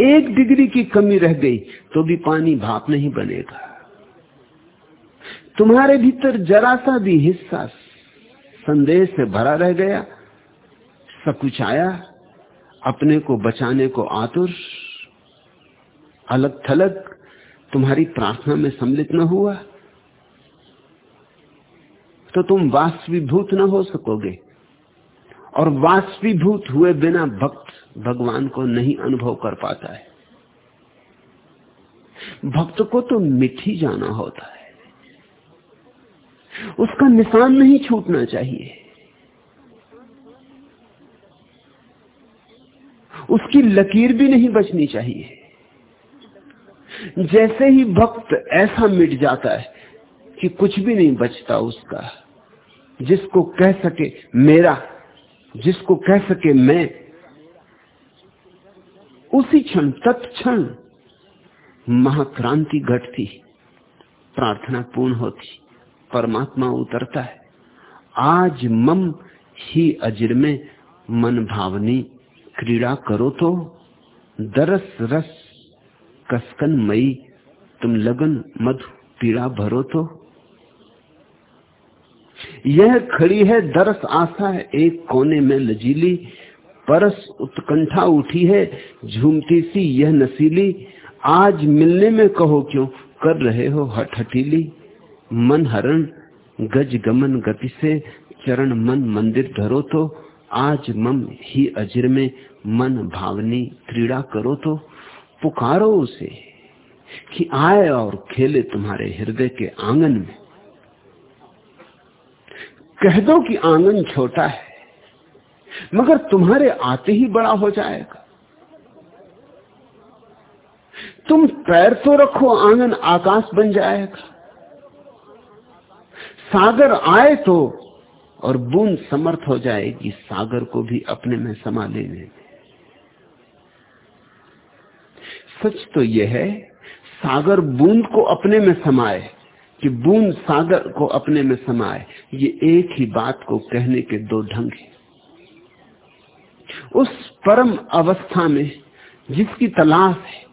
एक डिग्री की कमी रह गई तो भी पानी भाप नहीं बनेगा। तुम्हारे भीतर जरा सा भी हिस्सा संदेह से भरा रह गया, सब कुछ आया, अपने को बचाने को आतुर, अलग थलग, तुम्हारी प्रार्थना में सम्मिलित न हुआ। तो तुम वास्तवीभूत न हो सकोगे। और वास्तवीभूत हुए बिना भक्त भगवान को नहीं अनुभव कर पाता है। भक्त को तो मिठी जाना होता है। उसका निशान नहीं छूटना चाहिए। उसकी लकीर भी नहीं बचनी चाहिए। जैसे ही भक्त ऐसा मिट जाता है कि कुछ भी नहीं बचता उसका। जिसको कह सके मेरा, जिसको कह सके मैं, उसी क्षण, तत्क्षण महाक्रांति घटती, प्रार्थना पूर्ण होती, परमात्मा उतरता है। आज मम ही अजिर में मन भावनी क्रीड़ा करो तो दरस रस कसकन मई तुम लगन मधु पीड़ा भरो तो। यह खड़ी है, दरस आशा है, एक कोने में लजीली, परस उत्कंठा उठी है, झूमती सी यह नसीली, आज मिलने में कहो क्यों, कर रहे हो हट हटीली मन हरण गज गमन गति से, चरण मन मंदिर धरो तो आज मम ही अजर में, मन भावनी क्रीड़ा करो तो पुकारो उसे, कि आए और खेले तुम्हारे हृदय के आँगन में। कह दो कि आँगन छोटा है, मगर तुम्हारे आते ही बड़ा हो जाएगा। तुम पैर तो रखो, आँगन आकाश बन जाएगा। सागर आए तो और बूंद समर्थ हो जाएगी, सागर को भी अपने में समा लेने में। सच तो यह है, सागर बूंद को अपने में समाए। कि बूंद सागर को अपने में समाए। ये एक ही बात को कहने के दो ढंग हैं। उस परम अवस्था में जिसकी तलाश है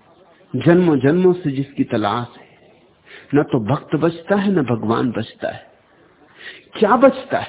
जन्मों जन्मों से जिसकी तलाश है, न तो भक्त बचता है, न भगवान बचता है। क्या बचता है?